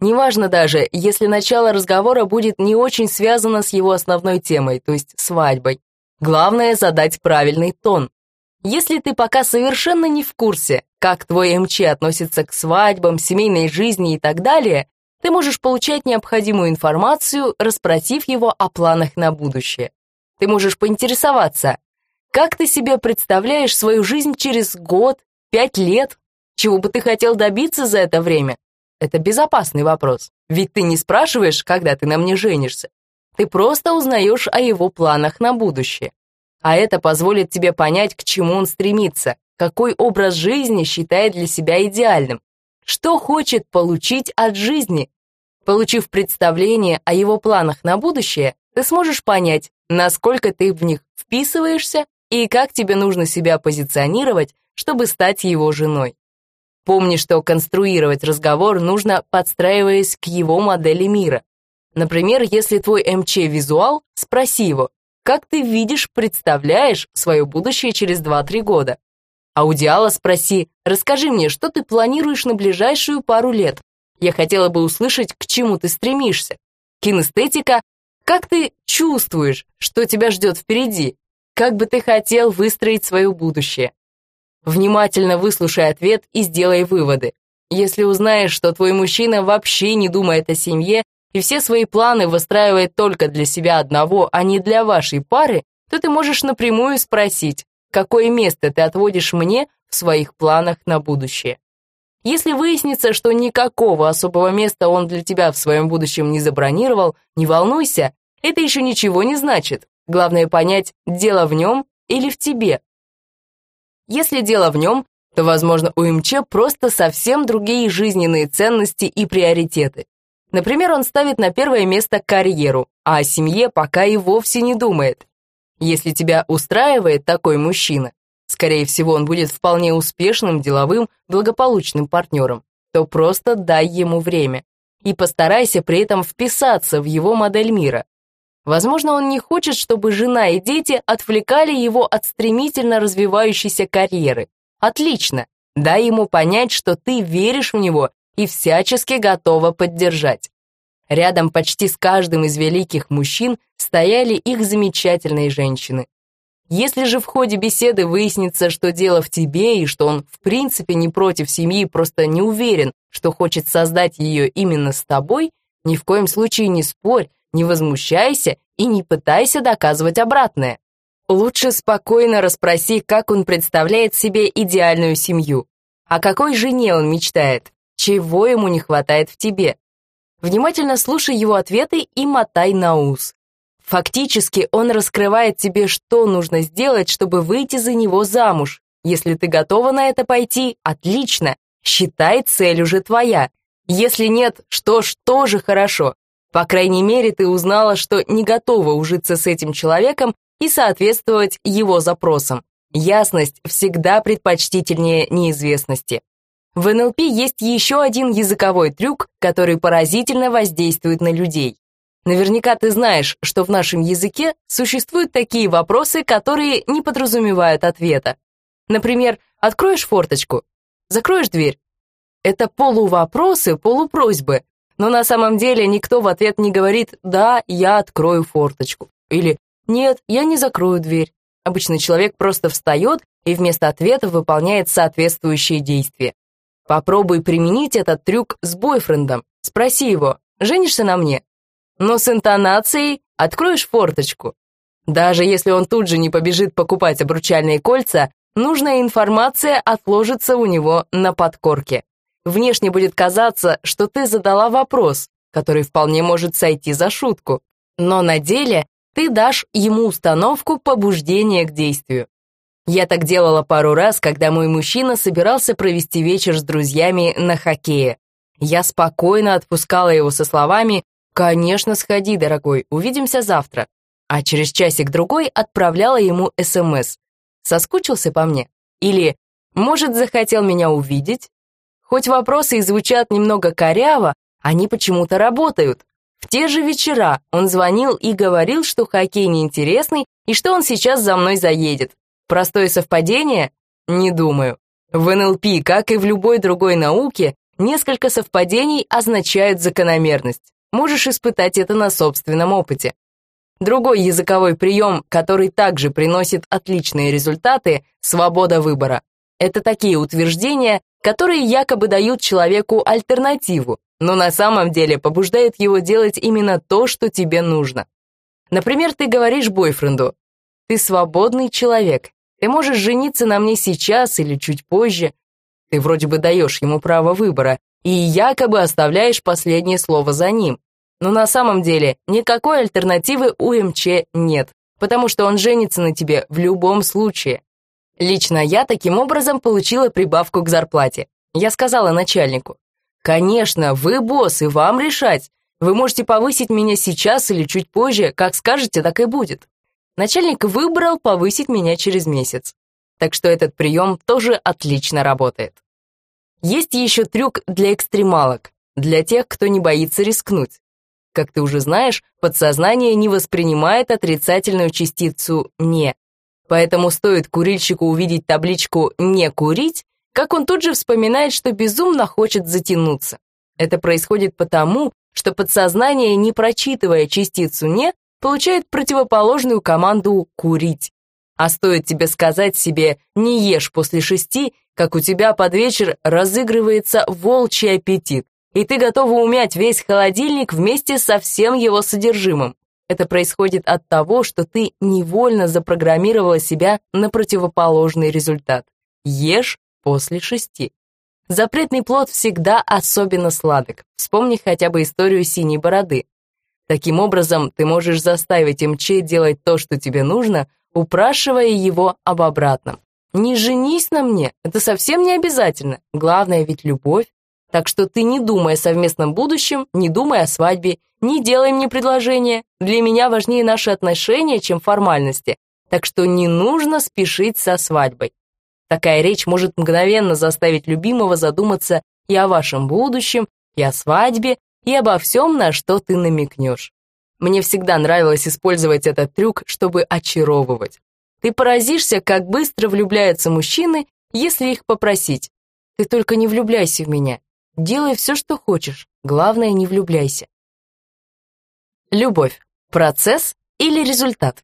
Неважно даже, если начало разговора будет не очень связано с его основной темой, то есть свадьбой. Главное задать правильный тон. Если ты пока совершенно не в курсе, как твой МЧ относится к свадьбам, семейной жизни и так далее, ты можешь получать необходимую информацию, расспросив его о планах на будущее. Ты можешь поинтересоваться, как ты себе представляешь свою жизнь через год, пять лет, чего бы ты хотел добиться за это время? Это безопасный вопрос, ведь ты не спрашиваешь, когда ты на мне женишься. Ты просто узнаешь о его планах на будущее. А это позволит тебе понять, к чему он стремится, какой образ жизни считает для себя идеальным, что хочет получить от жизни. Получив представление о его планах на будущее, ты сможешь понять, насколько ты в них вписываешься и как тебе нужно себя позиционировать, чтобы стать его женой. Помни, что конструировать разговор нужно, подстраиваясь к его модели мира. Например, если твой МЧ визуал, спроси его, как ты видишь, представляешь свое будущее через 2-3 года. Аудиала спроси, расскажи мне, что ты планируешь на ближайшую пару лет. Я хотела бы услышать, к чему ты стремишься. кинестетика, как ты чувствуешь, что тебя ждет впереди, как бы ты хотел выстроить свое будущее. Внимательно выслушай ответ и сделай выводы. Если узнаешь, что твой мужчина вообще не думает о семье и все свои планы выстраивает только для себя одного, а не для вашей пары, то ты можешь напрямую спросить, какое место ты отводишь мне в своих планах на будущее. Если выяснится, что никакого особого места он для тебя в своем будущем не забронировал, не волнуйся, это еще ничего не значит. Главное понять, дело в нем или в тебе. Если дело в нем, то, возможно, у МЧ просто совсем другие жизненные ценности и приоритеты. Например, он ставит на первое место карьеру, а о семье пока и вовсе не думает. Если тебя устраивает такой мужчина, скорее всего, он будет вполне успешным, деловым, благополучным партнером, то просто дай ему время и постарайся при этом вписаться в его модель мира. Возможно, он не хочет, чтобы жена и дети отвлекали его от стремительно развивающейся карьеры. Отлично, дай ему понять, что ты веришь в него и всячески готова поддержать. Рядом почти с каждым из великих мужчин стояли их замечательные женщины. Если же в ходе беседы выяснится, что дело в тебе и что он в принципе не против семьи, просто не уверен, что хочет создать ее именно с тобой, ни в коем случае не спорь, не возмущайся и не пытайся доказывать обратное. Лучше спокойно расспроси, как он представляет себе идеальную семью, о какой жене он мечтает, чего ему не хватает в тебе. Внимательно слушай его ответы и мотай на ус. Фактически он раскрывает тебе, что нужно сделать, чтобы выйти за него замуж. Если ты готова на это пойти, отлично. Считай, цель уже твоя. Если нет, что ж, тоже хорошо. По крайней мере, ты узнала, что не готова ужиться с этим человеком и соответствовать его запросам. Ясность всегда предпочтительнее неизвестности. В НЛП есть еще один языковой трюк, который поразительно воздействует на людей. Наверняка ты знаешь, что в нашем языке существуют такие вопросы, которые не подразумевают ответа. Например, откроешь форточку, закроешь дверь. Это полувопросы, полупросьбы, но на самом деле никто в ответ не говорит «да, я открою форточку» или «нет, я не закрою дверь». Обычно человек просто встает и вместо ответа выполняет соответствующие действия. Попробуй применить этот трюк с бойфрендом. Спроси его, женишься на мне? Но с интонацией откроешь форточку. Даже если он тут же не побежит покупать обручальные кольца, нужная информация отложится у него на подкорке. Внешне будет казаться, что ты задала вопрос, который вполне может сойти за шутку. Но на деле ты дашь ему установку побуждения к действию. Я так делала пару раз, когда мой мужчина собирался провести вечер с друзьями на хоккее. Я спокойно отпускала его со словами «Конечно, сходи, дорогой, увидимся завтра». А через часик-другой отправляла ему СМС. Соскучился по мне? Или, может, захотел меня увидеть? Хоть вопросы и звучат немного коряво, они почему-то работают. В те же вечера он звонил и говорил, что хоккей неинтересный и что он сейчас за мной заедет. Простое совпадение? Не думаю. В НЛП, как и в любой другой науке, несколько совпадений означают закономерность. Можешь испытать это на собственном опыте. Другой языковой прием, который также приносит отличные результаты – свобода выбора. Это такие утверждения, которые якобы дают человеку альтернативу, но на самом деле побуждают его делать именно то, что тебе нужно. Например, ты говоришь бойфренду, «Ты свободный человек, ты можешь жениться на мне сейчас или чуть позже. Ты вроде бы даешь ему право выбора и якобы оставляешь последнее слово за ним. Но на самом деле никакой альтернативы у МЧ нет, потому что он женится на тебе в любом случае. Лично я таким образом получила прибавку к зарплате. Я сказала начальнику, «Конечно, вы босс, и вам решать. Вы можете повысить меня сейчас или чуть позже, как скажете, так и будет». Начальник выбрал повысить меня через месяц. Так что этот прием тоже отлично работает. Есть еще трюк для экстремалок, для тех, кто не боится рискнуть. Как ты уже знаешь, подсознание не воспринимает отрицательную частицу «не». Поэтому стоит курильщику увидеть табличку «не курить», как он тут же вспоминает, что безумно хочет затянуться. Это происходит потому, что подсознание, не прочитывая частицу «не», получает противоположную команду «курить». А стоит тебе сказать себе «не ешь после шести», как у тебя под вечер разыгрывается волчий аппетит, и ты готова умять весь холодильник вместе со всем его содержимым. Это происходит от того, что ты невольно запрограммировала себя на противоположный результат. Ешь после шести. Запретный плод всегда особенно сладок. Вспомни хотя бы историю синей бороды. Таким образом, ты можешь заставить МЧ делать то, что тебе нужно, упрашивая его об обратном. Не женись на мне, это совсем не обязательно. Главное ведь любовь. Так что ты не думай о совместном будущем, не думай о свадьбе, не делай мне предложение. Для меня важнее наши отношения, чем формальности. Так что не нужно спешить со свадьбой. Такая речь может мгновенно заставить любимого задуматься и о вашем будущем, и о свадьбе, и обо всем, на что ты намекнешь. Мне всегда нравилось использовать этот трюк, чтобы очаровывать. Ты поразишься, как быстро влюбляются мужчины, если их попросить. Ты только не влюбляйся в меня. Делай все, что хочешь. Главное, не влюбляйся. Любовь. Процесс или результат?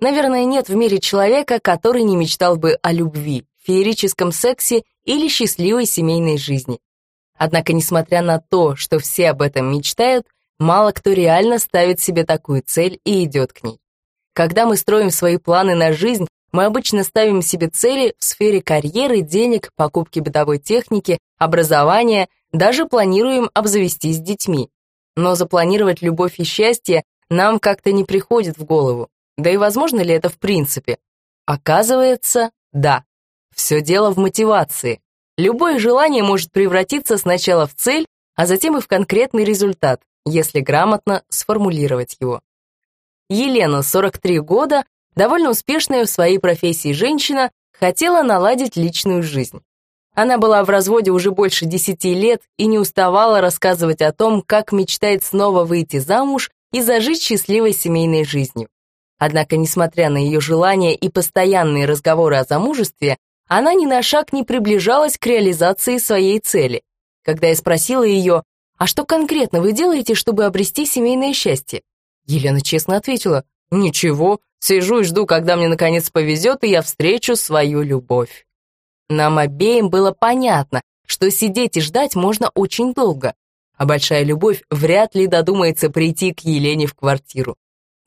Наверное, нет в мире человека, который не мечтал бы о любви, феерическом сексе или счастливой семейной жизни. Однако, несмотря на то, что все об этом мечтают, мало кто реально ставит себе такую цель и идет к ней. Когда мы строим свои планы на жизнь, мы обычно ставим себе цели в сфере карьеры, денег, покупки бытовой техники, образования, даже планируем обзавестись детьми. Но запланировать любовь и счастье нам как-то не приходит в голову. Да и возможно ли это в принципе? Оказывается, да. Все дело в мотивации. Любое желание может превратиться сначала в цель, а затем и в конкретный результат, если грамотно сформулировать его. Елена, 43 года, довольно успешная в своей профессии женщина, хотела наладить личную жизнь. Она была в разводе уже больше 10 лет и не уставала рассказывать о том, как мечтает снова выйти замуж и зажить счастливой семейной жизнью. Однако, несмотря на ее желания и постоянные разговоры о замужестве, она ни на шаг не приближалась к реализации своей цели. Когда я спросила ее, «А что конкретно вы делаете, чтобы обрести семейное счастье?» Елена честно ответила, «Ничего, сижу и жду, когда мне наконец повезет, и я встречу свою любовь». Нам обеим было понятно, что сидеть и ждать можно очень долго, а большая любовь вряд ли додумается прийти к Елене в квартиру.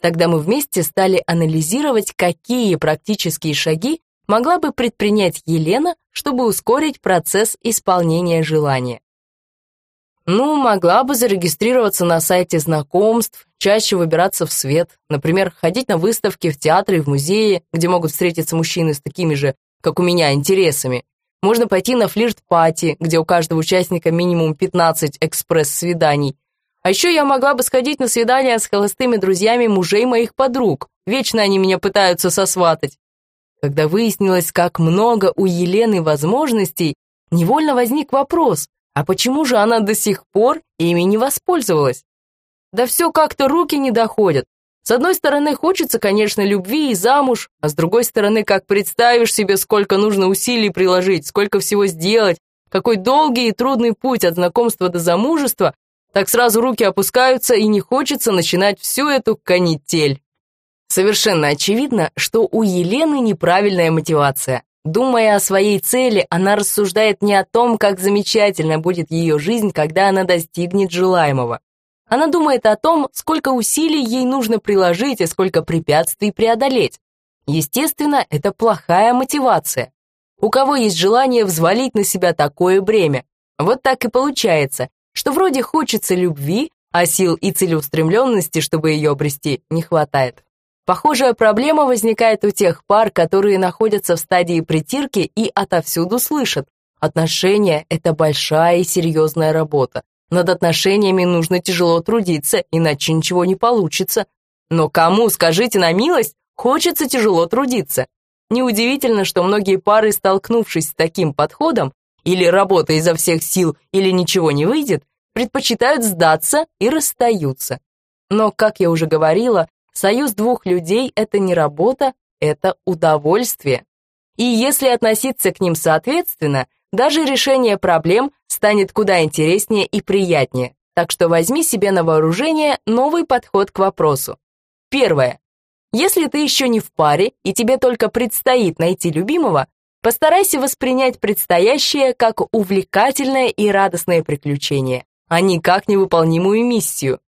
Тогда мы вместе стали анализировать, какие практические шаги могла бы предпринять Елена, чтобы ускорить процесс исполнения желания. Ну, могла бы зарегистрироваться на сайте знакомств, чаще выбираться в свет, например, ходить на выставки в театры в музеи, где могут встретиться мужчины с такими же, как у меня, интересами. Можно пойти на флирт-пати, где у каждого участника минимум 15 экспресс-свиданий. А еще я могла бы сходить на свидание с холостыми друзьями мужей моих подруг. Вечно они меня пытаются сосватать. Когда выяснилось, как много у Елены возможностей, невольно возник вопрос, а почему же она до сих пор ими не воспользовалась? Да все как-то руки не доходят. С одной стороны, хочется, конечно, любви и замуж, а с другой стороны, как представишь себе, сколько нужно усилий приложить, сколько всего сделать, какой долгий и трудный путь от знакомства до замужества, так сразу руки опускаются и не хочется начинать всю эту канитель. Совершенно очевидно, что у Елены неправильная мотивация. Думая о своей цели, она рассуждает не о том, как замечательно будет ее жизнь, когда она достигнет желаемого. Она думает о том, сколько усилий ей нужно приложить и сколько препятствий преодолеть. Естественно, это плохая мотивация. У кого есть желание взвалить на себя такое бремя? Вот так и получается, что вроде хочется любви, а сил и целеустремленности, чтобы ее обрести, не хватает. Похожая проблема возникает у тех пар, которые находятся в стадии притирки и отовсюду слышат. Отношения — это большая и серьезная работа. Над отношениями нужно тяжело трудиться, иначе ничего не получится. Но кому, скажите на милость, хочется тяжело трудиться? Неудивительно, что многие пары, столкнувшись с таким подходом, или работа изо всех сил, или ничего не выйдет, предпочитают сдаться и расстаются. Но, как я уже говорила, Союз двух людей — это не работа, это удовольствие. И если относиться к ним соответственно, даже решение проблем станет куда интереснее и приятнее. Так что возьми себе на вооружение новый подход к вопросу. Первое. Если ты еще не в паре и тебе только предстоит найти любимого, постарайся воспринять предстоящее как увлекательное и радостное приключение, а не как невыполнимую миссию.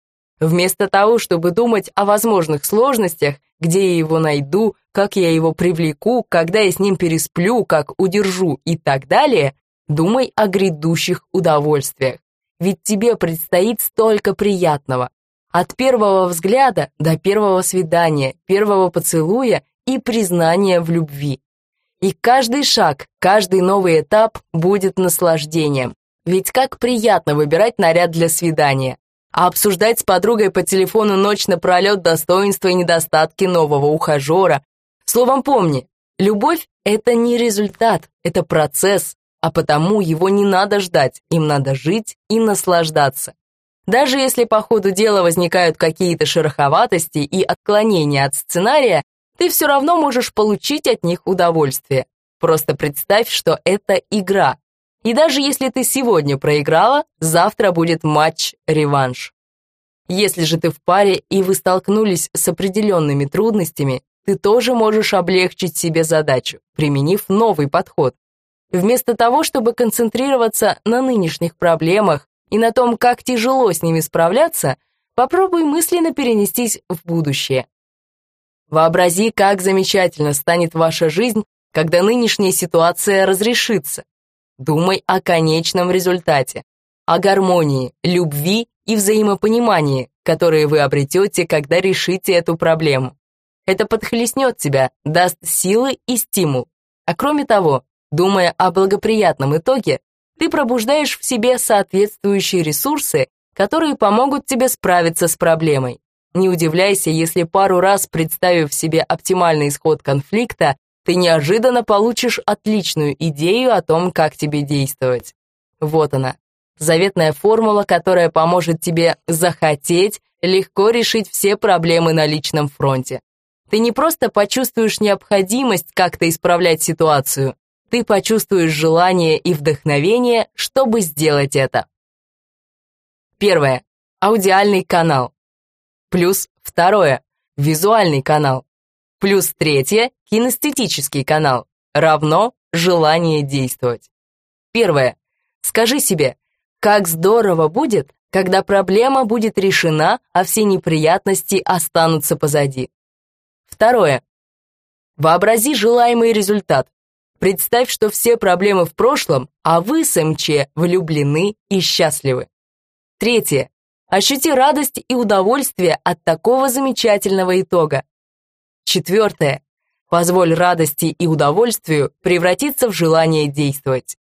Вместо того, чтобы думать о возможных сложностях, где я его найду, как я его привлеку, когда я с ним пересплю, как удержу и так далее, думай о грядущих удовольствиях. Ведь тебе предстоит столько приятного. От первого взгляда до первого свидания, первого поцелуя и признания в любви. И каждый шаг, каждый новый этап будет наслаждением. Ведь как приятно выбирать наряд для свидания а обсуждать с подругой по телефону ночь напролет достоинства и недостатки нового ухажера. Словом, помни, любовь — это не результат, это процесс, а потому его не надо ждать, им надо жить и наслаждаться. Даже если по ходу дела возникают какие-то шероховатости и отклонения от сценария, ты все равно можешь получить от них удовольствие. Просто представь, что это игра, и даже если ты сегодня проиграла, завтра будет матч-реванш. Если же ты в паре и вы столкнулись с определенными трудностями, ты тоже можешь облегчить себе задачу, применив новый подход. Вместо того, чтобы концентрироваться на нынешних проблемах и на том, как тяжело с ними справляться, попробуй мысленно перенестись в будущее. Вообрази, как замечательно станет ваша жизнь, когда нынешняя ситуация разрешится. Думай о конечном результате, о гармонии, любви и взаимопонимании, которые вы обретете, когда решите эту проблему. Это подхлестнет тебя, даст силы и стимул. А кроме того, думая о благоприятном итоге, ты пробуждаешь в себе соответствующие ресурсы, которые помогут тебе справиться с проблемой. Не удивляйся, если пару раз представив себе оптимальный исход конфликта, ты неожиданно получишь отличную идею о том, как тебе действовать. Вот она, заветная формула, которая поможет тебе захотеть легко решить все проблемы на личном фронте. Ты не просто почувствуешь необходимость как-то исправлять ситуацию, ты почувствуешь желание и вдохновение, чтобы сделать это. Первое. Аудиальный канал. Плюс второе. Визуальный канал. Плюс третье – кинестетический канал, равно желание действовать. Первое. Скажи себе, как здорово будет, когда проблема будет решена, а все неприятности останутся позади. Второе. Вообрази желаемый результат. Представь, что все проблемы в прошлом, а вы с МЧ влюблены и счастливы. Третье. Ощути радость и удовольствие от такого замечательного итога. Четвертое. Позволь радости и удовольствию превратиться в желание действовать.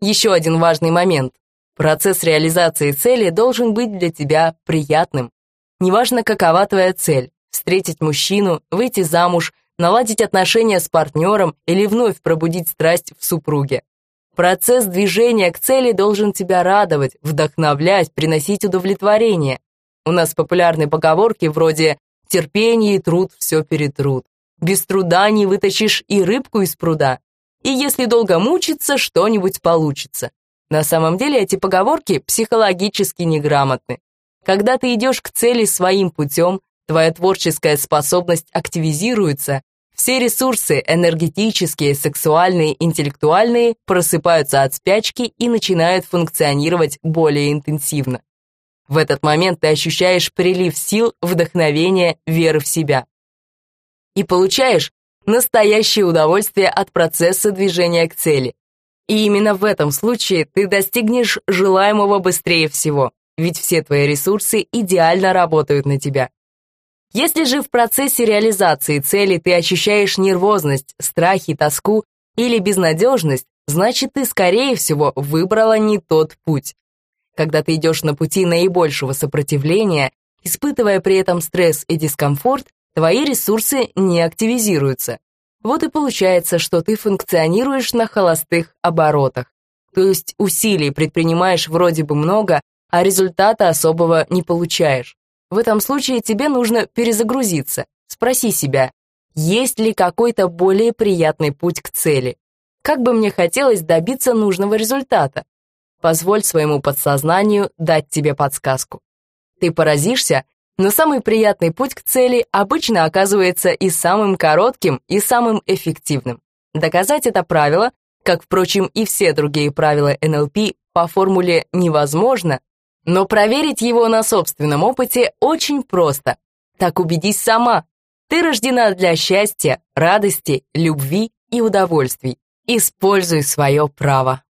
Еще один важный момент. Процесс реализации цели должен быть для тебя приятным. Неважно, какова твоя цель – встретить мужчину, выйти замуж, наладить отношения с партнером или вновь пробудить страсть в супруге. Процесс движения к цели должен тебя радовать, вдохновлять, приносить удовлетворение. У нас популярны поговорки вроде Терпение и труд все перетрут. Без труда не вытащишь и рыбку из пруда. И если долго мучиться, что-нибудь получится. На самом деле эти поговорки психологически неграмотны. Когда ты идешь к цели своим путем, твоя творческая способность активизируется, все ресурсы энергетические, сексуальные, интеллектуальные просыпаются от спячки и начинают функционировать более интенсивно. В этот момент ты ощущаешь прилив сил, вдохновения, веры в себя. И получаешь настоящее удовольствие от процесса движения к цели. И именно в этом случае ты достигнешь желаемого быстрее всего, ведь все твои ресурсы идеально работают на тебя. Если же в процессе реализации цели ты ощущаешь нервозность, страхи, тоску или безнадежность, значит ты, скорее всего, выбрала не тот путь. Когда ты идешь на пути наибольшего сопротивления, испытывая при этом стресс и дискомфорт, твои ресурсы не активизируются. Вот и получается, что ты функционируешь на холостых оборотах. То есть усилий предпринимаешь вроде бы много, а результата особого не получаешь. В этом случае тебе нужно перезагрузиться. Спроси себя, есть ли какой-то более приятный путь к цели? Как бы мне хотелось добиться нужного результата? Позволь своему подсознанию дать тебе подсказку. Ты поразишься, но самый приятный путь к цели обычно оказывается и самым коротким, и самым эффективным. Доказать это правило, как, впрочем, и все другие правила НЛП, по формуле невозможно, но проверить его на собственном опыте очень просто. Так убедись сама. Ты рождена для счастья, радости, любви и удовольствий. Используй свое право.